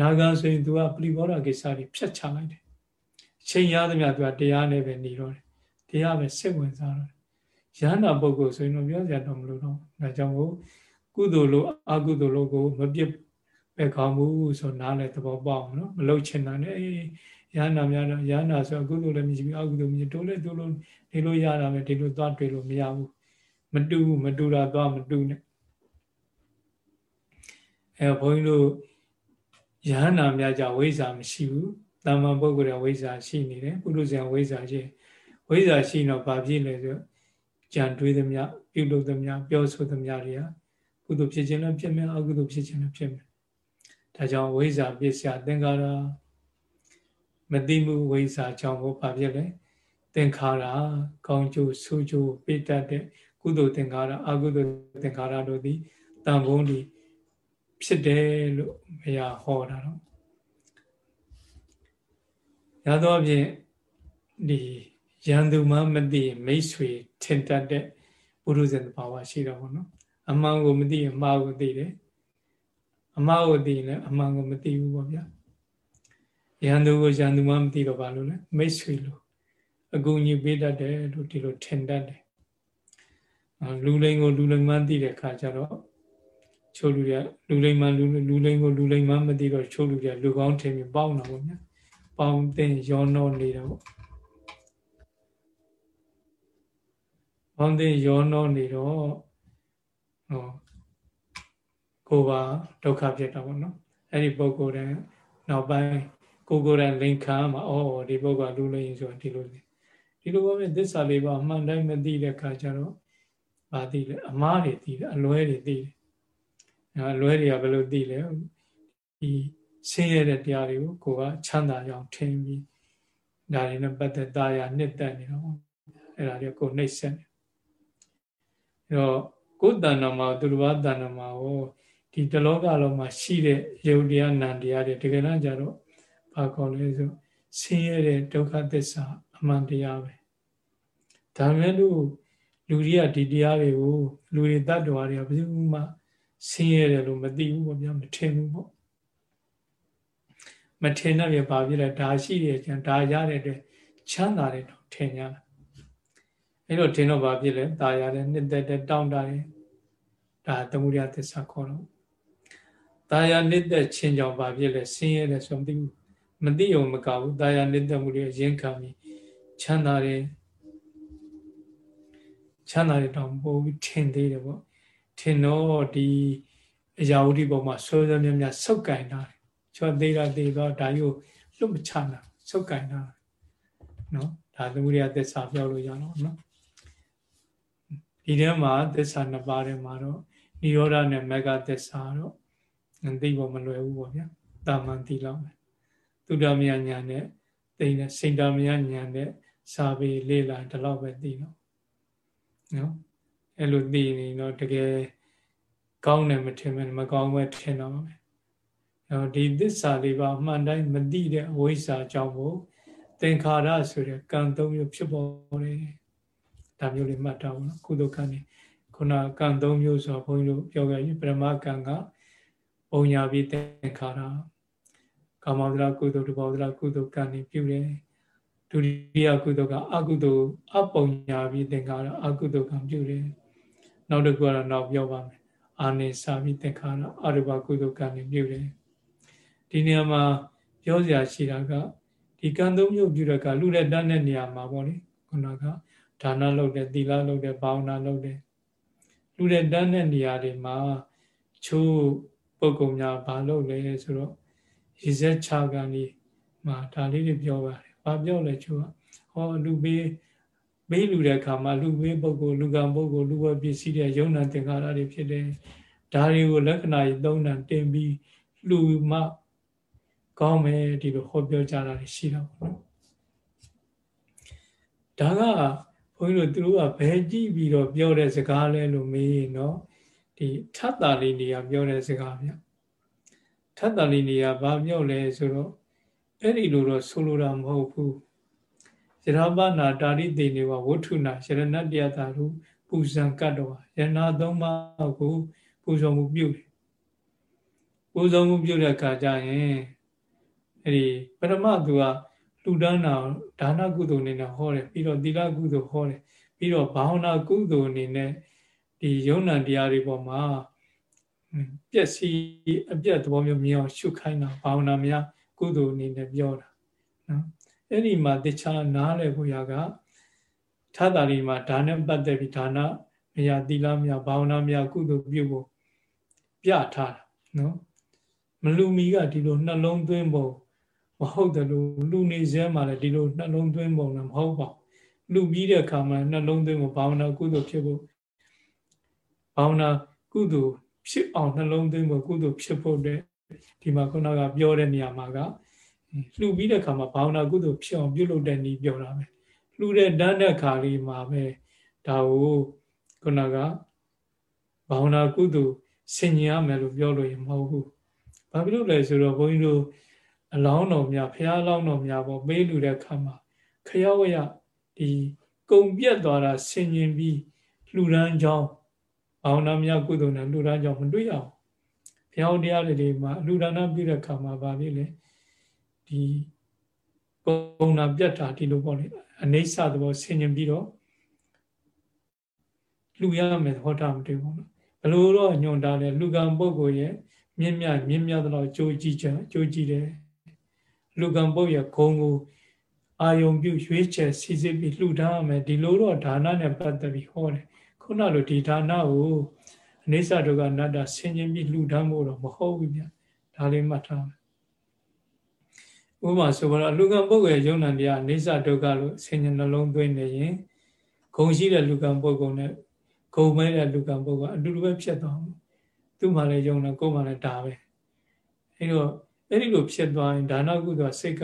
နာဂံဆိုရင် तू ကပရိဘောဓကိစ္စတွေဖြတ်ချလိုက်တယ်ချိန်ရသမျှ तू ကတရားနဲ့ပဲနေတော့တယ်တရားပဲစိတ်ဝင်စားတော့ရဟန္တာပုဂ္ဂိုလ်ဆိုရင်တော့ပြောစရာတော့မလိုတော့ဒါကြောင့်မို့ကုသိုလ်လို့အကုသိုလ်လို့ကိုမပြစ်ပဲခေါင်းမှုဆိုနားလည်းသဘောပေါက်အောင်နော်မလုတ်ချင်တာနဲ့အေးရဟနာများတော့ရဟနာဆိုအကုသိုလ်လည်းမရှိဘူးအကုသိုလ်မရှိတို့လည်းတို့လို့ဒီလိုရတာပဲဒီလိုသွားတွေ့လို့မရဘူးမတူဘူးမတူတာသွားမတူနဲ့ အဲဘုန်းကြီးတို့ယဟနာများကြဝိဇ္ဇာမရှိဘူးတာမန်ပုဂ္ဂိုလ်ရဲ့ဝိဇ္ဇာရှိနေတယ်ပုရုဇဉ်ဝိဇ္ဇာရှိဝိဇ္ဇာရှိတော့ဘာဖြစ်လဲဆိုကြံတွေးသမျှပြုလုပ်သမျှပြောဆိုသမျှတွေကကုသိုလ်ဖြစ်ခြင်းလည်းဖြစ်မယ်အကုသိုလ်ဖြစ်ခြင်းလည်းဖြစ်မယ်ဒါကြောင့်ဝိဇ္ဇာပစ္စယသင်္ခါရမသိမှုဝိဇ္ဇာကြောင့်ဘာဖြစ်လဲသင်္ခါရကောင်းကျိုးဆိုးကျိုးပိတတ်တဲ့ကုသိုလ်သင်္ခါရအကုသိုလ်သင်္ခါရတို့သည်တန်ဖိုးဒီ ဖြစ်တယ်လို့ဘုရားဟောတာတော့ရသောဖြင့်ဒီရန်သူမှမသိမိတ်ဆွေထင်တတ်တဲ့ပုရုဇဉ်တဘာဝရှိတော့ဘောနော်အမှန်ကိုမသိရင်မှားကိုသိတယ်အမှားကိုသိရင်လည်းအမှန်ကိုမသိဘူးပေါ့ဗျာရန်သူကိုရန်သူမှမသိတော့ဘာလို့လဲမိတ်ဆွေလို့အကူအညီပေးတတ်တယ်လို့ဒီလိုထင်တတ်တယ်လူလိန်ကိုလူလိန်မှန်းသိတဲ့ခါကျတော့ ချိုးလူရလူလိန်မှန်းလူလူလိန်ကိုလူလိန်မှန်းမသိတော့ချိုးလူရလူကောင်းထင်ပြီးပေါင်းတာပေါ့ဗျာပေါင်းတဲ့ရောနှောနေတာပေါ့ပေါင်းတဲ့ရောနှောနေတော့ဟောကိုပါဒုက္ခဖြစ်တာပေါ့နော်အဲ့ဒီပုဂ္ဂိုလ်တဲ့နောက်ပိုင်းကိုကိုယ်တိုင်လိန်ခံမှာဩဒီပုဂ္ဂိုလ်လူလိန်ဆိုတာဒီလိုဒီလိုပဲသစ္စာလေးပါအမှန်တိုင်းမသိတဲ့ခါကျတော့ဗာသိလဲအမားတွေသိတယ်အလွဲတွေသိတယ် အလွဲတွေကဘယ်လိုသိလဲဒီဆင်းရဲတဲ့တရားတွေကိုကိုကချမ်းသာကြောင်ထင်ပြီးဒါတွေနဲ့ပတ်သက်သားရနှစ်သက်နေတော့အဲ့ဒါတွေကိုနှိပ်စက်နေအဲ့တော့ကိုယ်တဏ္ဍမှာသူတစ်ပါးတဏ္ဍမှာဟောဒီတလောကလုံးမှာရှိတဲ့ယုတ်တရားနံတရားတွေတကယ်တော့ကြတော့ဘာခေါ်လဲဆိုဆင်းရဲတဲ့ဒုက္ခသစ္စာအမှန်တရားပဲဒါမဲ့လို့လူတွေကဒီတရားတွေကိုလူတွေတတ်တော်တွေကဘယ်သူမှ ဆင်းရဲတယ်လို့မသိဘူးပေါ့ဗျာမထင်ဘူးပေါ့မထင်တော့ပြပါပြလဲဒါရှိတယ်ကျန်ဒါရတဲ့အတွက်ချမ်းသာတယ်တော့ထင်ကြတာအဲ့တော့ထင်တော့ပါပြလဲဒါရတယ်နှစ်သက်တဲ့တောင်းတတယ်ဒါသမုဒယသစ္စာခေါ်တော့ဒါရနှစ်သက်ချင်းကြောင့်ပါပြလဲဆင်းရဲတယ်ဆိုမသိဘူးမသိုံမကဘူးဒါရနှစ်သက်မှုတွေအရင်ခံပြီးချမ်းသာတယ်ချမ်းသာတယ်တော့ပိုပြီးထင်သေးတယ်ပေါ့ ထင်တော့ဒီအရာဝတ္ထုပေါ်မှာဆွေးဆွေးမြတ်မြတ်ဆုပ်ကင်တာချောသေးတာသေးတော့ဒါယူလွတ်မချနိုင်ဆုပ်ကင်တာနော်ဒါသမုဒိယသစ္စာပြောလို့ရတော့နော်ဒီထဲမှာသစ္စာနှစ်ပါးထဲမှာတော့និရောဓနဲ့မဂ္ဂသစ္စာတော့သိဖို့မလွယ်ဘူးပေါ့ဗျာတာမန်သိလောက်မယ်သုဒ္ဓမယညာနဲ့သိနေစိတ်တမယညာနဲ့စာပေလေးလာဒီလောက်ပဲသိတော့နော် အဲ့လိုသိနေတော့တကယ်ကောင်းတယ်မထင်မဲ့မကောင်းပဲထင်တော့မယ်အဲ့ဒီသစ္စာလေးပါအမှန်တိုင်းမသိတဲ့အဝိဇ္ဇာကြောင့်ကိုသင်္ခါရဆိုတဲ့ကံသုံးမျိုးဖြစ်ပေါ်တယ်ဒါမျိုးလေးမှတ်ထားပါနော်ကုသကံနေခုနကံသုံးမျိုးဆိုတော့ဘုန်းကြီးတို့ပြောခဲ့ပြီပရမကံကပုံညာပြီးသင်္ခါရကာမဝဒရာကုသိုလ်တဘောဝဒရာကုသိုလ်ကံနေပြုတယ်ဒုတိယကုသိုလ်ကအကုသိုလ်အပုံညာပြီးသင်္ခါရအကုသိုလ်ကံပြုတယ် နောက်တစ်ခုကတော့နောက်ပြောပါမယ်အာနိစာပြီးသင်္ခါရအရူပကုသိုလ်ကံနေပြုတယ်ဒီနေရာမှာပြောစရာရှိတာကဒီကံသုံးမျိုးပြုတဲ့ကလူတဲ့တန်းတဲ့နေရာမှာပေါ့လေခုနကဒါနလုပ်တယ်သီလလုပ်တယ်ဘာဝနာလုပ်တယ်လူတဲ့တန်းတဲ့နေရာတွေမှာချိုးပုဂ္ဂိုလ်များဘာလုပ်လဲဆိုတော့ရေစက်ချကန်ဒီမှာဒါလေးတွေပြောပါတယ်။ဘာပြောလဲချိုးကဟောလူပေး ပေးလူတဲ့အခါမှာလူပေးပုဂ္ဂိုလ်လူကံပုဂ္ဂိုလ်လူဝပစ္စည်းတွေယုံနာသင်္ခါရတွေဖြစ်တယ်။ဒါတွေကိုလက္ခဏာကြီးသုံးတာတင်ပြီးလူမှကောင်းမယ်ဒီလိုဟောပြောကြတာရှိတာပေါ့နော်။ဒါကဘုန်းကြီးတို့သူတို့ကဘယ်ကြည့်ပြီးတော့ပြောတဲ့စကားလဲလို့မေးရင်တော့ဒီထပ်တာလေးနေရာပြောတဲ့စကားဗျ။ထပ်တာလေးနေရာဘာပြောလဲဆိုတော့အဲ့ဒီလိုတော့ဆိုလိုတာမဟုတ်ဘူး ယရပနာတာရိတေနေဝဝဋ္ထုနာယရဏတ္တယတာရုပူဇံကတ်တော်ယနာသုံးပါးကိုပူဇော်မှုပြုတယ်ပူဇော်မှုပြုတဲ့အခါကျရင်အဲ့ဒီပရမသူကလူဒန်းနာဒါနကုသိုလ်အနေနဲ့ဟောတယ်ပြီးတော့သီလကုသိုလ်ဟောတယ်ပြီးတော့ဘာဝနာကုသိုလ်အနေနဲ့ဒီယုံ nant တရားတွေပေါ်မှာပျက်စီးအပြတ်သဘောမျိုးမြင်အောင်ရှုခိုင်းတာဘာဝနာများကုသိုလ်အနေနဲ့ပြောတာနော် အဲ့ဒီမှာတခြားနားလည်ဖို့ရကထာတာရီမှာဒါနဲ့ပတ်သက်ပြီးဒါနမရသီလမရဘာဝနာမရကုသိုလ်ပြုဖို့ပြထားတာနော်မလူမီကဒီလိုနှလုံးသွင်းဖို့မဟုတ်တယ်လို့လူနေစဲမှာလည်းဒီလိုနှလုံးသွင်းပုံလည်းမဟုတ်ပါဘူးလူပြီးတဲ့အခါမှာနှလုံးသွင်းဖို့ဘာဝနာကုသိုလ်ဖြစ်ဖို့ဘာဝနာကုသိုလ်ဖြစ်အောင်နှလုံးသွင်းဖို့ကုသိုလ်ဖြစ်ဖို့တဲ့ဒီမှာခုနကပြောတဲ့နေရာမှာက လှူပြီးတဲ့ခါမှာဘာဝနာကုသိုလ်ဖြစ်အောင်ပြုလုပ်တဲ့နည်းပြောတာပဲလှူတဲ့တန်းတဲ့ခါလေးမှာပဲဒါကိုခုနကဘာဝနာကုသိုလ်ဆင်ញင်ရမယ်လို့ပြောလို့ရင်မဟုတ်ဘူးဘာဖြစ်လို့လဲဆိုတော့ဘုန်းကြီးတို့အလောင်းတော်များဖះအလောင်းတော်များပေါ့ပေးလူတဲ့ခါမှာခရဝရဒီကုံပြက်သွားတာဆင်ញင်ပြီးလှူဒန်းကြောင်းဘာဝနာများကုသိုလ်နဲ့လှူဒန်းကြောင်းမတွေ့ရဘူးဘုရားတရားတွေမှာအလှူဒါနပြုတဲ့အခါမှာဗာပြီလေ ဒီကုပုံနာပြတ်တာဒီလိုပေါ့လေအနေဆသဘောဆင်ញင်ပြီးတော့လူရမယ်ဟောတာမတွေ့ဘူးနော်ဘလို့တော့ညွန်တာလဲလူကံပုဂ္ဂိုလ်ရဲ့မြင့်မြတ်မြင့်မြတ်တော့ကြိုးကြည့်ချင်ကြိုးကြည့်တယ်လူကံပုဂ္ဂိုလ်ရဲ့ဂုံကိုအာယုံပြုရွေးချယ်စီစစ်ပြီးလှူထားရမယ်ဒီလိုတော့ဒါနနဲ့ပတ်သက်ပြီးဟောတယ်ခုနလိုဒီဒါနကိုအနေဆဒုက္ခအနတ္တဆင်ញင်ပြီးလှူဒန်းဖို့တော့မဟုတ်ဘူးဗျဒါလေးမှတ်ထားမယ် ဥပမာဆိုတော့လူကံပုဂ္ဂိုလ်ရဲ့ယုံနာတရားအနေဆဒုက္ခလို့ဆင်ញင်နှလုံးသွင်းနေရင်ဂုံရှိတဲ့လူကံပုဂ္ဂိုလ်နဲ့ဂုံမဲတဲ့လူကံပုဂ္ဂိုလ်အတူတူပဲဖြစ်သွားမှာသူ့မှာလည်းယုံနာကိုယ်မှာလည်းဒါပဲအဲတော့အဲ့ဒီလိုဖြစ်သွားရင်ဒါနကုသိုလ်စိတ်က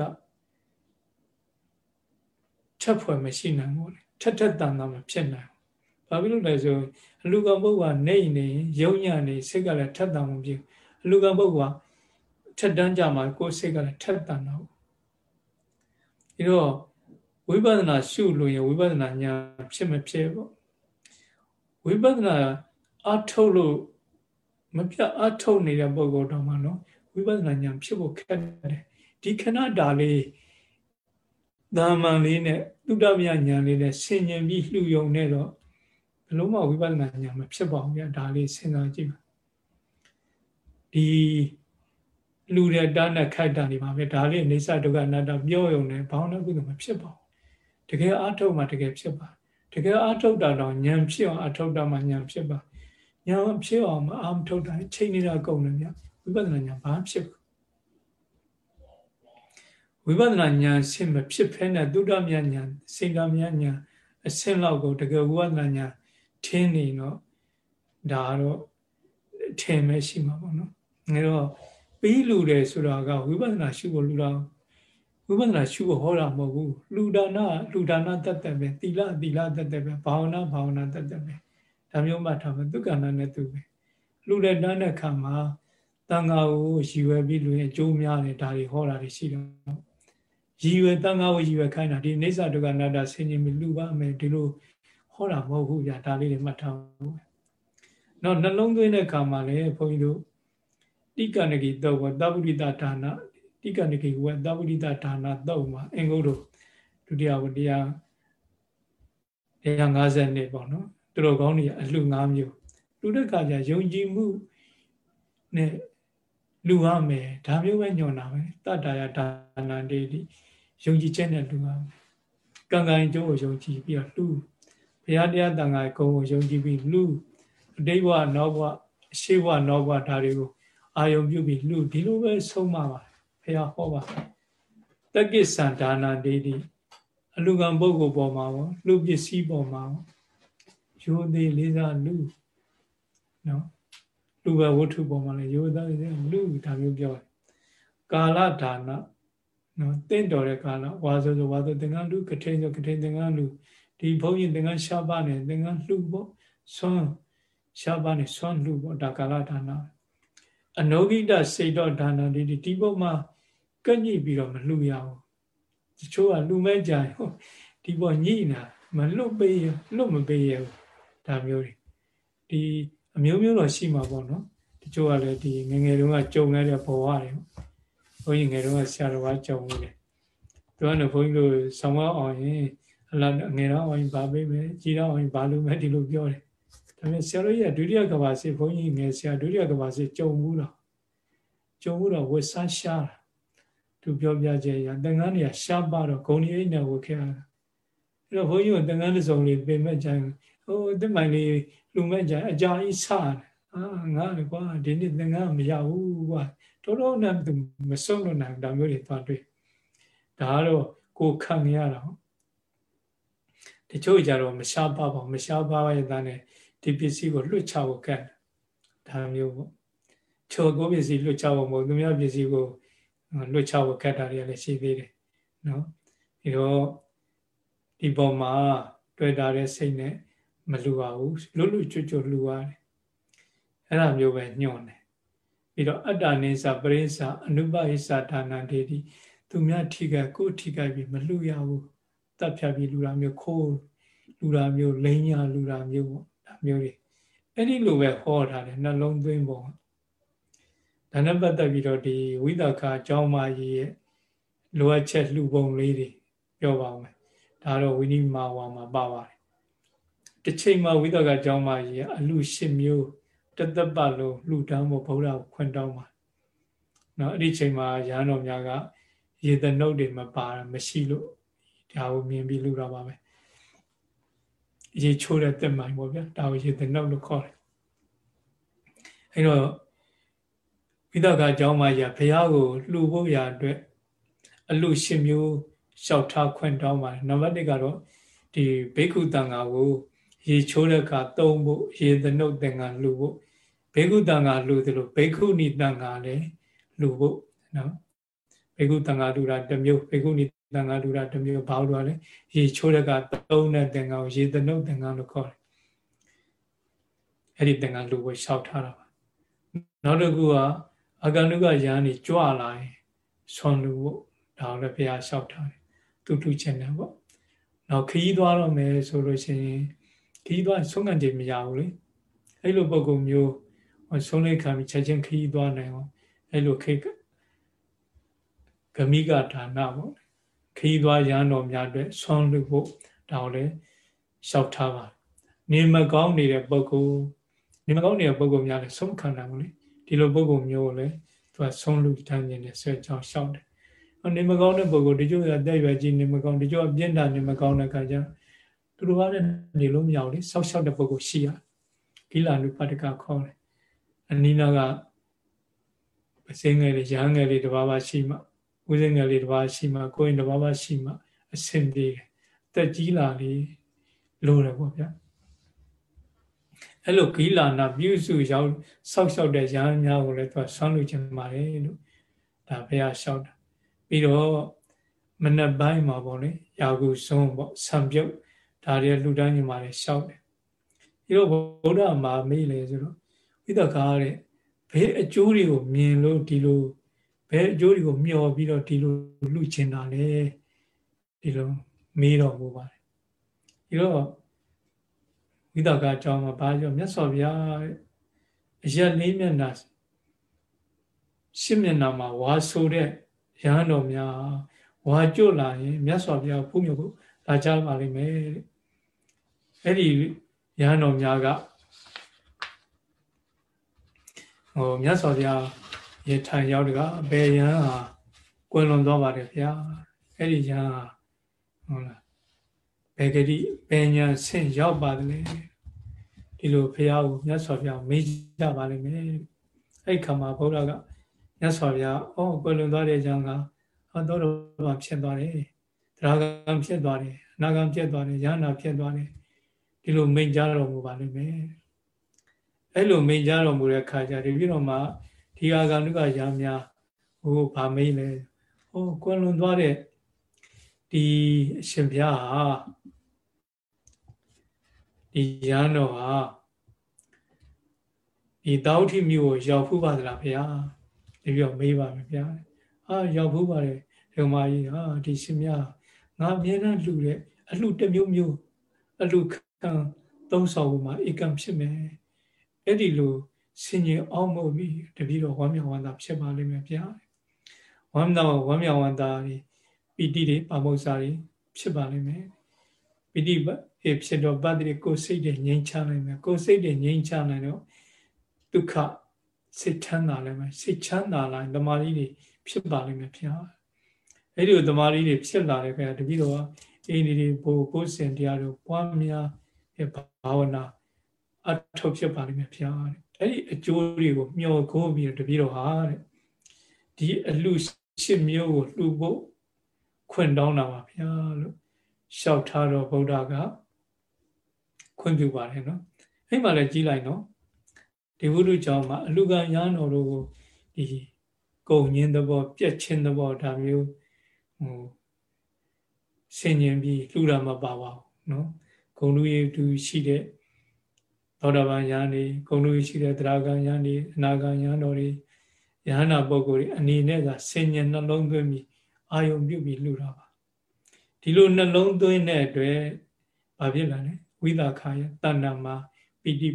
ထက်ဖွယ်မရှိနိုင်ဘူးလေထက်ထက်တန်တန်မဖြစ်နိုင်ဘူးဘာဖြစ်လို့လဲဆိုအလူကံပုဂ္ဂိုလ်ကနေနေယုံညံ့နေစိတ်ကလည်းထက်တန်မှုဖြစ်အလူကံပုဂ္ဂိုလ်က ထက်တန်းကြမှာကိုယ်စိတ်ကလည်းထက်တန်တော့ဒီတော့ဝိပဿနာရှုလို့ရင်ဝိပဿနာဉာဏ်ဖြစ်မဖြစ်ပေါ့ဝိပဿနာအထုတ်လို့မပြတ်အထုတ်နေတဲ့ပုဂ္ဂိုလ်တော်မှနော်ဝိပဿနာဉာဏ်ဖြစ်ဖို့ခက်တယ်ဒီခဏတာလေးသာမန်လေးနဲ့သုတမယဉာဏ်လေးနဲ့ဆင်ញင်ပြီးလှူယုံနေတော့ဘလို့မှဝိပဿနာဉာဏ်မဖြစ်ပါဘူးဗျာဒါလေးစဉ်းစားကြည့်ပါဒီ လူတဲ့တာနဲ့ခိုက်တာနေပါပဲဒါလေးအိဋ္ဌဒုက္ခအနတ္တပြောယုံနေဘောင်းတဲ့ကုသိုလ်မဖြစ်ပါဘူးတကယ်အာထုတ်မှတကယ်ဖြစ်ပါတကယ်အာထုတ်တာတော့ဉာဏ်ဖြစ်အောင်အာထုတ်တာမှဉာဏ်ဖြစ်ပါဉာဏ်ဖြစ်အောင်မအာမထုတ်တာချိန်နေတာကုန်တယ်ဗျဝိပဿနာဉာဏ်ဘာဖြစ်ဘူးဝိပဿနာဉာဏ်ရှင်းမဖြစ်ဖဲနဲ့သုဒ္ဓမြဉာဏ်စေတမြဉာဏ်အစင်းလောက်ကိုတကယ်ဝိပဿနာဉာဏ်ထင်းနေတော့ဒါတော့ထင်မဲ့ရှိမှာပေါ့နော်အဲတော့ ပြီးလူတယ်ဆိုတာကဝိပဿနာရှုဖို့လူတာဝိပဿနာရှုဖို့ဟောတာမဟုတ်ဘူးလူဒါနလူဒါနတတ်တယ်ပဲသီလသီလတတ်တယ်ပဲဘာဝနာဘာဝနာတတ်တယ်ပဲဒါမျိုးမှထားမယ်သူကဏ္ဍနဲ့သူပဲလူတဲ့တန်းတဲ့ခါမှာတန်ဃာကိုရည်ရွယ်ပြီးလူရဲ့အကျိုးများတယ်ဒါတွေဟောတာတွေရှိတော့ရည်ရွယ်တန်ဃာကိုရည်ရွယ်ခိုင်းတာဒီအိဋ္ဌဒုက္ခနာတာဆင်ញင်ပြီးလူပါမယ်ဒီလိုဟောတာမဟုတ်ဘူးဗျာဒါလေးတွေမှတ်ထားဖို့နော်နှလုံးသွင်းတဲ့ခါမှာလည်းဘုန်းကြီးတို့ တိကနဂီတော့သဗ္ဗုဒိတဒါနတိကနဂီဝသဗ္ဗုဒိတဒါနတော့မှာအင်္ဂုတ္တဒုတိယဝတရား150နှစ်ပေါ့နော်သူတို့ကောင်းတွေအလှ၅မျိုးလူတဲ့ခါကျယုံကြည်မှုနဲ့လူရမယ်ဒါမျိုးပဲညွန်တာပဲတတ္တရာဒါနန္တေတိယုံကြည်ချက်နဲ့လူရမယ်ကံကံကျိုးကိုယုံကြည်ပြီးတော့လူဘုရားတရားတန်ခါကုံကိုယုံကြည်ပြီးလူအတိဘဝနောဘဝအရှိဘဝနောဘဝဒါတွေကို အာယုံပြုပြီးလူဒီလိုပဲဆုံးမပါဘုရားဟောပါတက္ကိသံဒါနန္တေတိအလူကံပုဂ္ဂိုလ်ပေါ်မှာပေါ့လူပစ္စည်းပေါ်မှာပေါ့ရိုသေးလေးစားလူနော်လူပဲဝတ္ထုပေါ်မှာလည်းရိုသားလေးစားလူဒါမျိုးပြောတယ်ကာလဒါနနော်တင့်တော်တဲ့ကာလဝါဆိုဆိုဝါဆိုသင်္ကန်းလူကထိန်ဆိုကထိန်သင်္ကန်းလူဒီဘုန်းကြီးသင်္ကန်းရှားပါနေသင်္ကန်းလှပေါ့ဆွမ်းရှားပါနေဆွမ်းလှပေါ့ဒါကာလဒါန အနုဂိတစေတော့ဒါနဒီဒီဘုံမှာကညှိပြီးတော့မလှရဘူးတချို့ကလူမဲ့ကြရင်ဒီပေါ်ညှိနာမလွတ်ပေးရလွတ်မပေးရဘူးဒါမျိုးတွေဒီအမျိုးမျိုးတော့ရှိမှာပေါ့နော်တချို့ကလည်းဒီငငယ်တုန်းကကြုံရတဲ့ဘဝတွေဘုန်းကြီးငယ်တုန်းကဆရာတော်ကကြုံနေတယ်သူကလည်းဘုန်းကြီးတို့ဆောင်းအောင်ရင်အလားငယ်တော့အောင်ရင်ဗာပေးမယ်ကြီးတော့အောင်ရင်ဗာလုပ်မယ်ဒီလိုပြောတယ်ဒါပေ မဲ့ဆရာတော်ကြီးကဒုတိယကဘာစေဘုန်းကြီးငယ်ဆရာဒုတိယကဘာစေကြုံဘူးတော့ကြုံဘူးတော့ဝတ်ဆန်းရှားသူပြောပြချက်ရတန်ခမ်းတွေကရှားပါတော့ဂုံကြီးအိတ်နဲ့ဝတ်ခဲ့ရတာအဲ့တော့ဘုန်းကြီးကတန်ခမ်းတစ်စုံလေးပြင်မဲ့ကြရင်ဟိုတက်မိုင်လေးလူမဲ့ကြအကြာကြီးဆားတယ်အာငါလည်းကွာဒီနေ့သင်္ကန်းမရဘူးကွာတော်တော်နဲ့သူမဆုံးလို့နိုင်ဒါမျိုးတွေသွားတွေ့ဒါကတော့ကိုခံရတာတချို့ကြတော့မရှားပါပါမရှားပါရဲ့သားနဲ့ ဒီပစ္စည်းကိုလွတ်ချဖို့ကဲဒါမျိုးပေါ့ချိုကိုပစ္စည်းလွတ်ချဖို့မဟုတ်သူများပစ္စည်းကိုလွတ်ချဖို့ကတ်တာတွေလည်းရှိသေးတယ်နော်ဒီတော့ဒီပုံမှာတွေ့တာတဲ့စိတ်နဲ့မလူပါဘူးလွတ်လွတ်ကျွတ်ကျွတ်လူရတယ်အဲ့ဒါမျိုးပဲညွှန်တယ်ပြီးတော့အတ္တနိစ္စပရိစ္ဆာအနုပဟိစ္စဒါနတေတိသူများထိခိုက်ကိုထိခိုက်ပြီးမလူရဘူးတတ်ဖြတ်ပြီးလူတာမျိုးခိုးလူတာမျိုးလိန်ညာလူတာမျိုးပေါ့ ဒါမျိုးတွေအဲ့ဒီလိုပဲဟောထားတယ်နှလုံးသွင်းပုံဒါနဲ့ပတ်သက်ပြီးတော့ဒီဝိသကာအကြောင်းမကြီးရဲ့လိုအပ်ချက်လှူပုံလေးတွေပြောပါမယ်ဒါတော့ဝိနိမာဝါမှာပါပါတယ်တစ်ချိန်မှာဝိသကအကြောင်းမကြီးအလှရှစ်မျိုးတသက်ပတ်လုံးလှူဒန်းဖို့ဘုရားခွင့်တောင်းပါနော်အဲ့ဒီချိန်မှာရဟန်းတော်များကရေတနုတ်တွေမပါမရှိလို့ဒါကိုမြင်ပြီးလှူတာပါပဲ ရေချိုးတဲ့တက်မိုင်ပေါ့ဗျာဒါကိုရေတနုတ်လို့ခေါ်တယ်အဲ့တော့ဝိသကအကြောင်းမကြီးဘုရားကိုလှူဖို့ရာအတွက်အလှရှင်မျိုးလျှောက်ထားခွင့်တောင်းပါတယ်နံပါတ်1ကတော့ဒီဘိက္ခုတန်ဃာကိုရေချိုးတဲ့အခါသုံးဖို့ရေသနုတ်သင်္ကန်းလှူဖို့ဘိက္ခုတန်ဃာလှူသလိုဘိက္ခုနီတန်ဃာလည်းလှူဖို့နော်ဘိက္ခုတန်ဃာလှူတာတစ်မျိုးဘိက္ခုနီ တန်ဃာလှူတာတစ်မျိုးဘာလို့လဲရေချိုးတဲ့အခါသုံးတဲ့သင်္ကန်းကိုရေသနုတ်သင်္ကန်းလို့ခေါ်တယ်အဲ့ဒီသင်္ကန်းလှူဖို့လျှောက်ထားတာပါနောက်တစ်ခုကအကန္တုကယန္တိကြွလာရင်ဆွန်လူဖို့ဒါလည်းဘုရားလျှောက်ထားတယ်သူတူချင်တယ်ပေါ့နောက်ခရီးသွားတော့မယ်ဆိုလို့ရှိရင်ခရီးသွားဆုံးခံခြင်းမရဘူးလေအဲ့လိုပုံကုမျိုးဆုံးလေးခံပြီးချက်ချင်းခရီးသွားနိုင်အောင်အဲ့လိုခိတ်ဂမိကဒါနပေါ့ ခရီးသွားရန်တော်များအတွက်ဆွမ်းလူဖို့ဒါကိုလည်းလျှောက်ထားပါနေမကောင်းနေတဲ့ပုံကုနေမကောင်းနေတဲ့ပုံကုများလည်းဆုံးခံနိုင်ဘူးလေဒီလိုပုံကုမျိုးကိုလည်းသူကဆုံးလူတန်းနေတယ်ဆွဲကြောင်းလျှောက်တယ်နေမကောင်းတဲ့ပုဂ္ဂိုလ်တချို့ကတက်ရွယ်ကြီးနေမကောင်းတချို့ကပြင်းတာနေမကောင်းတဲ့ခါကျသူတို့ကလည်းနေလို့မရဘူးလေဆောက်ရှောက်တဲ့ပုဂ္ဂိုလ်ရှိရကိလာနုပတ္တကခေါ်တယ်အနိနာကပစင်းငယ်လေးရဟန်းငယ်လေးတစ်ပါးပါရှိမှ ဦးစင်းငယ်လေးတစ်ပါးရှိမှကိုယ်ရင်တစ်ပါးပါရှိမှအဆင်ပြေတယ်တက်ကြီးလာလေးလို့တယ်ပေါ့ဗျာအဲ့လိုဂိလာနာပြုစုရောက်ဆောက်ရှောက်တဲ့ရဟန်းများကိုလည်းသူကဆွမ်းလို့ခြင်းပါတယ်လို့ဒါဘုရားလျှောက်တာပြီးတော့မနက်ပိုင်းမှာပေါ့လေယာကုဆုံးပေါ့ဆံပြုတ်ဒါတွေလှူဒန်းညီမာတွေရှောက်တယ်ပြီးတော့ဗုဒ္ဓမှာမေးလေဆိုတော့ဝိသကားတဲ့ဘယ်အကျိုးတွေကိုမြင်လို့ဒီလို ဘယ်အကျိုးတွေကိုမျှော်ပြီးတော့ဒီလိုလှူချင်တာလဲဒီလိုမေးတော့ဘူးပါတယ်ပြီးတော့ဝိသကားအကြောင်းမှာဘာကြောင့်မြတ်စွာဘုရားအရက်လေးမျက်နှာရှစ်မျက်နှာမှာဝါဆိုတဲ့ရဟန်းတော်များဝါကျွတ်လာရင်မြတ်စွာဘုရားဖူးမြတ်ကိုလာကြပါလိမ့်မယ်အဲ့ဒီရဟန်းတော်များကဟိုမြတ်စွာဘုရား ရထိုင်ရောက်တကအဘေယံဟာကွယ်လွန်သွားပါတယ်ဗျာအဲ့ဒီယံဟာဟုတ်လားဘေဂတိပညာဆင့်ရောက်ပါတယ်ဒီလိုဘုရားကိုမြတ်စွာဘုရားမေးကြပါလိမ့်မယ်အဲ့ခါမှာဘုရားကမြတ်စွာဘုရားအော်ကွယ်လွန်သွားတဲ့အကြောင်းကဟောတော်တော်ဖြစ်သွားတယ်တရားကံဖြစ်သွားတယ်အနာကံဖြစ်သွားတယ်ယန္နာဖြစ်သွားတယ်ဒီလိုမိန့်ကြတော်မူပါလိမ့်မယ်အဲ့လိုမိန့်ကြတော်မူတဲ့ခါကျဒီပြီးတော့မှ ဒီအာဂန္ဓုကရာများဟိုဗာမိတ်လဲဟိုကွယ်လွန်သွားတဲ့ဒီအရှင်ဘုရားဟာဒီရန်တော်ဟာဒီတောဋ္ဌိမြို့ကိုရောက်ဖူးပါသလားဘုရားတပြီးတော့မေးပါမယ်ဗျာအာရောက်ဘူးပါတယ်ဒုမကြီးဟာဒီရှင်မြငါအမြဲတမ်းလှူတဲ့အလှတစ်မျိုးမျိုးအလှခံသုံးဆောင်မှာဧကံဖြစ်မယ်အဲ့ဒီလို ဆင်ញင်အောင်မို့ပြီးတပြီးတော့ဝမ်းမြောက်ဝမ်းသာဖြစ်ပါလိမ့်မယ်ဗျာဝမ်းမြောက်ဝမ်းမြောက်ဝမ်းသာပီတိတွေပါမုစ္စာတွေဖြစ်ပါလိမ့်မယ်ပီတိဖြစ်တော့ဗတ္တိကိုစိတ်တွေငြိမ်းချနိုင်မယ်ကိုစိတ်တွေငြိမ်းချနိုင်တော့ဒုက္ခစိတ်ချမ်းသာလည်းမယ်စိတ်ချမ်းသာလာရင်တမာရီတွေဖြစ်ပါလိမ့်မယ်ဗျာအဲ့ဒီတမာရီတွေဖြစ်လာတယ်ခင်ဗျာတပည့်တော်ကအိန္ဒိတွေဘိုးဘုစင်တရားတို့ပွားများဘာဝနာအထောက်ဖြစ်ပါလိမ့်မယ်ဗျာ အဲ့ဒီအကျိုးတွေကိုမျှော်ကိုးပြီးတပည့်တော်ဟာတဲ့ဒီအလှရှစ်မျိုးကိုလှူဖို့ခွင့်တောင်းတာပါဗျာလို့လျှောက်ထားတော့ဗုဒ္ဓကခွင့်ပြုပါတယ်နော်အဲ့မှာလည်းကြီးလိုက်နော်ဒီဝိတုကြောင့်မှာအလူကညာတော်တို့ကိုဒီကုံညင်းသဘောပြက်ချင်းသဘောဒါမျိုးဟိုဆင်ញင်ပြီးလှူတာမပါပါဘူးနော်ဂုံလူရတူရှိတဲ့ သောတာပန်ညာနေဂုံလူရှိတဲ့တရားကံညာနေအနာကံညာတော်တွေယဟနာပုဂ္ဂိုလ်တွေအနေနဲ့ကဆင်ញင်နှလုံးသွင်းပြီးအာယုံပြုပြီးလှူတာပါဒီလိုနှလုံးသွင်းတဲ့အတွက်ဘာဖြစ်လာလဲဝိသခာယတဏ္ဍမှာပိဋိ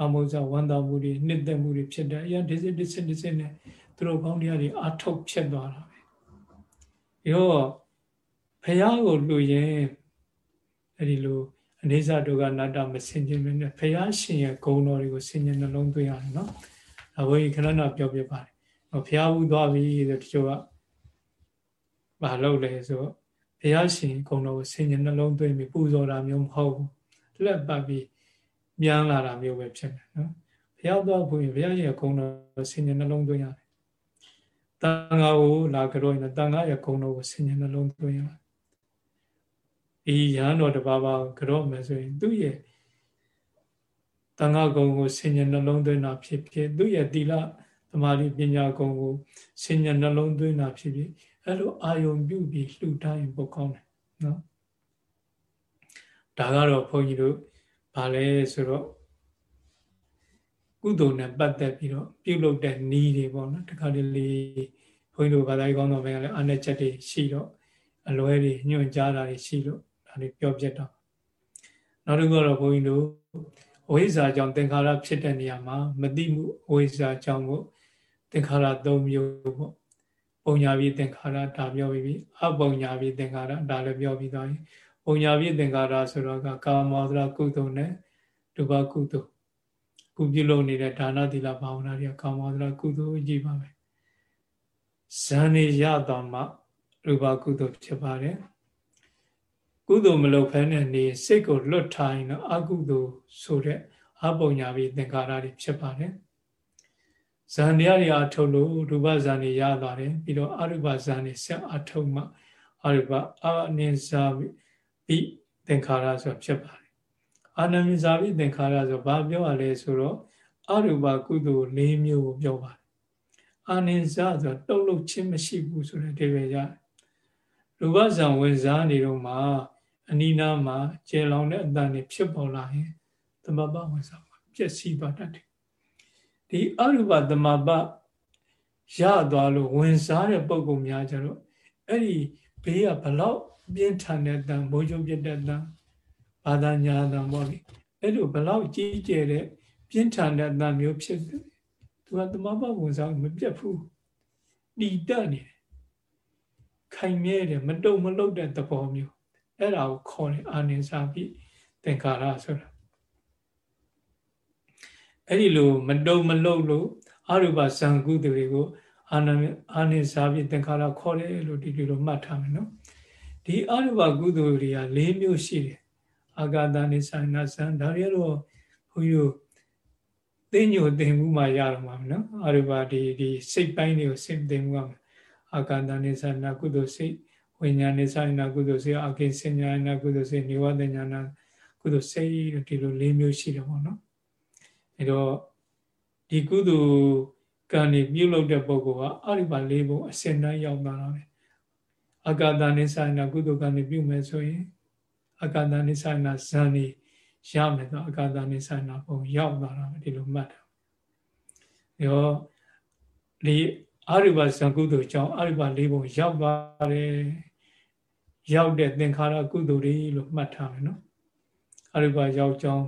အမုဇဝန္တာမှုတွေနှစ်သက်မှုတွေဖြစ်တယ်အရာဒီစစ်ဒီစစ်ဒီစစ်နဲ့သူတို့ကောင်းတရားတွေအထုတ်ဖြစ်သွားတာပဲရောဖះကိုလူရင်အဲ့ဒီလို အနေစာဒုက္ခနာတမစင်ခြင်းနဲ့ဖះရှင်ရဲ့ဂုဏ်တော်တွေကိုစင်ခြင်းနှလုံးသွင်းရတယ်နော်အဘိခဏနာပြောပြပါတယ်ဖះဘူးသွားပြီဆိုတချို့ကမလုပ်လဲဆိုဘုရားရှင်ဂုဏ်တော်ကိုစင်ခြင်းနှလုံးသွင်းပြီးပူဇော်တာမျိုးမဟုတ်ဘူးလက်ပတ်ပြီးပြန်လာတာမျိုးပဲဖြစ်တယ်နော်ဘုရားတော်ဘုရားဘုရားရဲ့ဂုဏ်တော်စင်ခြင်းနှလုံးသွင်းရတယ်တန်ခါကိုလာကြတော့ရင်တန်ခါရဲ့ဂုဏ်တော်ကိုစင်ခြင်းနှလုံးသွင်းရတယ် ဒီရဟန်းတော်တစ်ပါးပါကြော့မယ်ဆိုရင်သူ့ရဲ့တန်ခါဂုဏ်ကိုစင်ခြင်းနှလုံးသွင်းတာဖြစ်ဖြစ်သူ့ရဲ့သီလသမာဓိပညာဂုဏ်ကိုစင်ခြင်းနှလုံးသွင်းတာဖြစ်ဖြစ်အဲ့လိုအာယုံပြုပြီးလှူတိုင်းပုတ်ကောင်းတယ်နော်ဒါကတော့ဘုန်းကြီးတို့ဗာလဲဆိုတော့ကုသိုလ်နဲ့ပတ်သက်ပြီးတော့ပြုလုပ်တဲ့နီးတွေပေါ့နော်တခါတလေဘုန်းကြီးတို့ဘာသာရေးကောင်းတော်ဘက်ကလည်းအနဲ့ချက်တွေရှိတော့အလွဲတွေညွှန်ကြားတာတွေရှိလို့ ဒါတွေပြောပြတော့နောက်တစ်ခုကတော့ဘုန်းကြီးတို့ဝိဇ္ဇာကြောင့်သင်္ခါရဖြစ်တဲ့နေရာမှာမတိမှုဝိဇ္ဇာကြောင့်မို့သင်္ခါရ၃မျိုးပေါ့ပုံညာပြီးသင်္ခါရဒါပြောပြီးပြီအပုံညာပြီးသင်္ခါရဒါလည်းပြောပြီးသွားပြီပုံညာပြီးသင်္ခါရဆိုတော့ကကာမောဒရာကုသိုလ်နဲ့ဒုဗကုသိုလ်ကုပြုလုပ်နေတဲ့ဒါနသီလဘာဝနာတွေကကာမောဒရာကုသိုလ်ကြီးပါပဲဇန်နေရတော်မှရူပကုသိုလ်ဖြစ်ပါတယ် ကုသိုလ်မလုပ်ဖဲနဲ့နေစိတ်ကိုလွတ်ထားရင်တော့အကုသိုလ်ဆိုတဲ့အပုံညာပြီးသင်္ခါရတွေဖြစ်ပါတယ်ဇန်တရားတွေအထုတ်လို့ရူပဇန်တွေရသွားတယ်ပြီးတော့အရူပဇန်တွေဆက်အထုတ်မှအရူပအနိစ္စပိသင်္ခါရဆိုဖြစ်ပါတယ်အာနမိဇာပိသင်္ခါရဆိုဘာပြောရလဲဆိုတော့အရူပကုသိုလ်၄မျိုးကိုပြောပါတယ်အာနိစ္စဆိုတုတ်လုချင်းမရှိဘူးဆိုတဲ့ဒီပဲရတယ်ရူပဇန်ဝင်စားနေတော့မှ အနိနာမှာကျေလောင်တဲ့အတန်တွေဖြစ်ပေါ်လာရင်သမဘဝင်စားမှာပျက်စီးသွားတတ်တယ်ဒီအရူပသမပရသွားလို့ဝင်စားတဲ့ပုံကုများကြတော့အဲ့ဒီဘေးကဘလောက်ပြင်းထန်တဲ့တန်မိုးချုံပြတဲ့တန်ဘာသာညာတန်ပေါ့လေအဲ့လိုဘလောက်ကြီးကျယ်တဲ့ပြင်းထန်တဲ့တန်မျိုးဖြစ်သူကသမပဝင်စားမပြတ်ဘူးတည်တတ်နေတယ်ခိုင်မြဲတယ်မတုံမလုတ်တဲ့သဘောမျိုး အဲ့ဒါကိုခေါ်တယ်အာနိစာပိသင်္ခါရဆိုတာအဲ့ဒီလိုမတုံမလုတ်လို့အရူပဇံကုသိုလ်တွေကိုအာနအာနိစာပိသင်္ခါရခေါ်တယ်လို့ဒီလိုမှတ်ထားမယ်နော်ဒီအရူပကုသိုလ်တွေက၄မျိုးရှိတယ်အာဂတနိဆိုင်နာဇံဒါတွေတော့ဘုန်းကြီးတို့သိညိုသိမှုမှရတော့မှာနော်အရူပဒီဒီစိတ်ပိုင်းတွေကိုစိတ်သိမှုရမှာအာဂတနိဆိုင်နာကုသိုလ်စိတ် ဝိညာဉ်နိဆိုင်နာကုသိုလ်စိတ်အကိစဉာဏကုသိုလ်စိတ်နိဝတဉာဏကုသိုလ်စိတ်ဒီလို၄မျိုးရှိတယ်ပေါ့နော်အဲတော့ဒီကုသိုလ်ကံနေပြုလုပ်တဲ့ပုဂ္ဂိုလ်ကအရိပါ၄ဘုံအစင်တန်းရောက်လာတာပဲအကာတနိဆိုင်နာကုသိုလ်ကံနေပြုမယ်ဆိုရင်အကာတနိဆိုင်နာဇန်နေရမယ်တော့အကာတနိဆိုင်နာဘုံရောက်လာတာပဲဒီလိုမှတ်တာရောဒီအရိပါဇံကုသိုလ်ကြောင့်အရိပါ၄ဘုံရောက်သွားတယ် ရောက်တဲ့သင်္ခါရကုသိုလ်တွေလို့မှတ်ထားမယ်နော်အရိပါရောက်ကြောင်း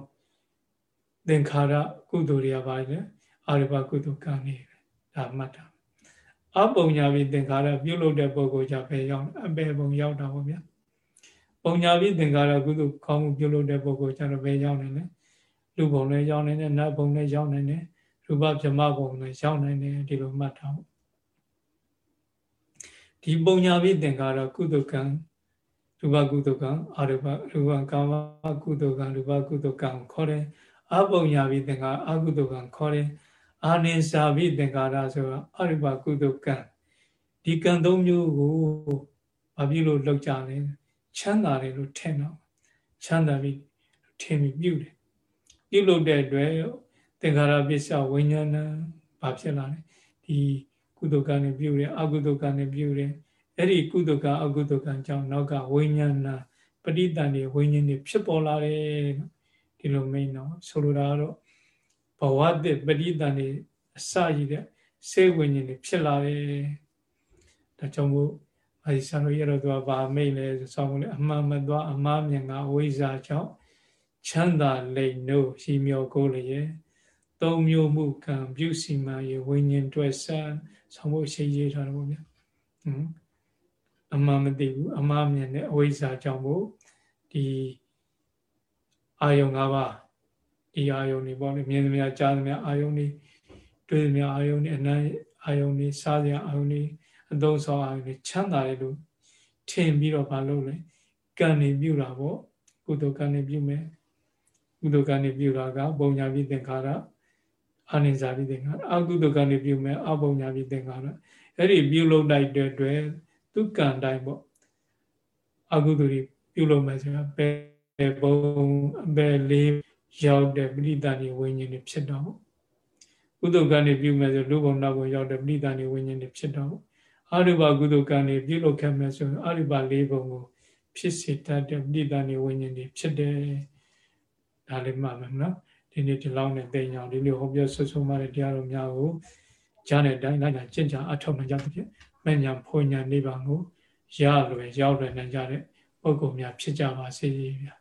သင်္ခါရကုသိုလ်တွေကပါလေအာရိပကုသိုလ်ကံနေဒါမှတ်တာအပုံညာပြီးသင်္ခါရပြုလုပ်တဲ့ပုဂ္ဂိုလ်ကြပဲရောက်အပေပုံရောက်တာပေါ့ဗျာပုံညာပြီးသင်္ခါရကုသိုလ်ကောင်းမှုပြုလုပ်တဲ့ပုဂ္ဂိုလ်ကြတော့ပဲရောက်နေတယ်လူပုံလည်းရောက်နေတယ်နတ်ပုံလည်းရောက်နေတယ်ရူပဗြဟ္မပုံလည်းရောက်နေတယ်ဒီလိုမှတ်ထားဖို့ဒီပုံညာပြီးသင်္ခါရကုသိုလ်ကံရူ ပကုသိုလ်ကံအာရူပရူပကာမကုသိုလ်ကံရူပကုသိုလ်ကံခေါ်တယ်အပုံညာပိသင်္ကာအကုသိုလ်ကံခေါ်တယ်အာနိစာပိသင်္ကာရဆိုတာအရိပကုသိုလ်ကံဒီကံသုံးမျိုးကိုဘာဖြစ်လို့လောက်ကြလဲချမ်းသာတယ်လို့ထင်တော့ချမ်းသာပြီးထင်ပြီးပြုတယ်ပြုလုပ်တဲ့အတွက်သင်္ခါရပစ္စဝိညာဏဘာဖြစ်လာလဲဒီကုသိုလ်ကံနဲ့ပြုတယ်အကုသိုလ်ကံနဲ့ပြုတယ် အဲ့ဒီကုသိုလ်ကအကုသိုလ်ကံကြောင့်နောက်ကဝိညာဏပဋိတန်တွေဝိညာဉ်တွေဖြစ်ပေါ်လာတယ်ဒီလိုမိန်တော့ဆိုလိုတာကတော့ဘဝတည်းပရိသန်နေအစရည်တဲ့စေဝိညာဉ်တွေဖြစ်လာတယ်ဒါကြောင့်မို့အဲဒီဆံလို့ရတော့သူကဗာမိတ်လဲဆိုဆောင်လို့အမှန်မသွားအမှားမြင်ကအဝိဇ္ဇာကြောင့်ချမ်းသာလိမ့်နို့ရှိမြော်ကိုလည်းရဲ့သုံးမျိုးမှုကံပြုစီမံရေဝိညာဉ်တွေ့ဆန်းဆောင်ဖို့ရှိရေးထားတယ်ပေါ့ဗျာဟွန်း အမှန်မသိဘူးအမှားမြင်တဲ့အဝိဇ္ဇာကြောင့်မို့ဒီအာယုံ၅ပါးဒီအာယုံတွေပေါ့လေမြင်သမျှကြားသမျှအာယုံတွေတွေ့သမျှအာယုံတွေအနံ့အာယုံတွေစားစရာအာယုံတွေအသုံးဆောင်အာယုံတွေချမ်းသာတယ်လို့ထင်ပြီးတော့မလုပ်လဲကံနေပြုတာပေါ့ကုသိုလ်ကံနေပြုမယ်ကုသိုလ်ကံနေပြုတာကပုံညာပြီးသင်္ခါရအာနိဇာပြီးသင်္ခါရအကုသိုလ်ကံနေပြုမယ်အပုံညာပြီးသင်္ခါရအဲ့ဒီပြုလုပ်လိုက်တဲ့အတွက် သူကံတိုင်းပေါ့အကုသိုလ်တွေပြုလုပ်မယ်ဆိုတာဘယ်ဘုံဘယ်လေးရောက်တဲ့ပဋိသန္ဓေဝိညာဉ်တွေဖြစ်တော့ကုသိုလ်ကံတွေပြုမယ်ဆိုလူဘုံနောက်ဘုံရောက်တဲ့ပဋိသန္ဓေဝိညာဉ်တွေဖြစ်တော့အရုပကုသိုလ်ကံတွေပြုလုပ်ခဲ့မယ်ဆိုရင်အရုပလေးဘုံကိုဖြစ်စေတတ်တဲ့ပဋိသန္ဓေဝိညာဉ်တွေဖြစ်တယ်ဒါလေးမှတ်မယ်နော်ဒီနေ့ဒီလောက်နဲ့တင်အောင်ဒီနေ့ဟောပြောဆွဆုံးမတဲ့တရားတော်များကိုကြားတဲ့အတိုင်းလိုက်လာကျင့်ကြအထောက်နိုင်ကြသဖြင့် မညာဖွညာနိဗ္ဗာန်ကိုရလွယ်ရောက်လွယ်နိုင်ကြတဲ့ပုဂ္ဂိုလ်များဖြစ်ကြပါစေဗျာ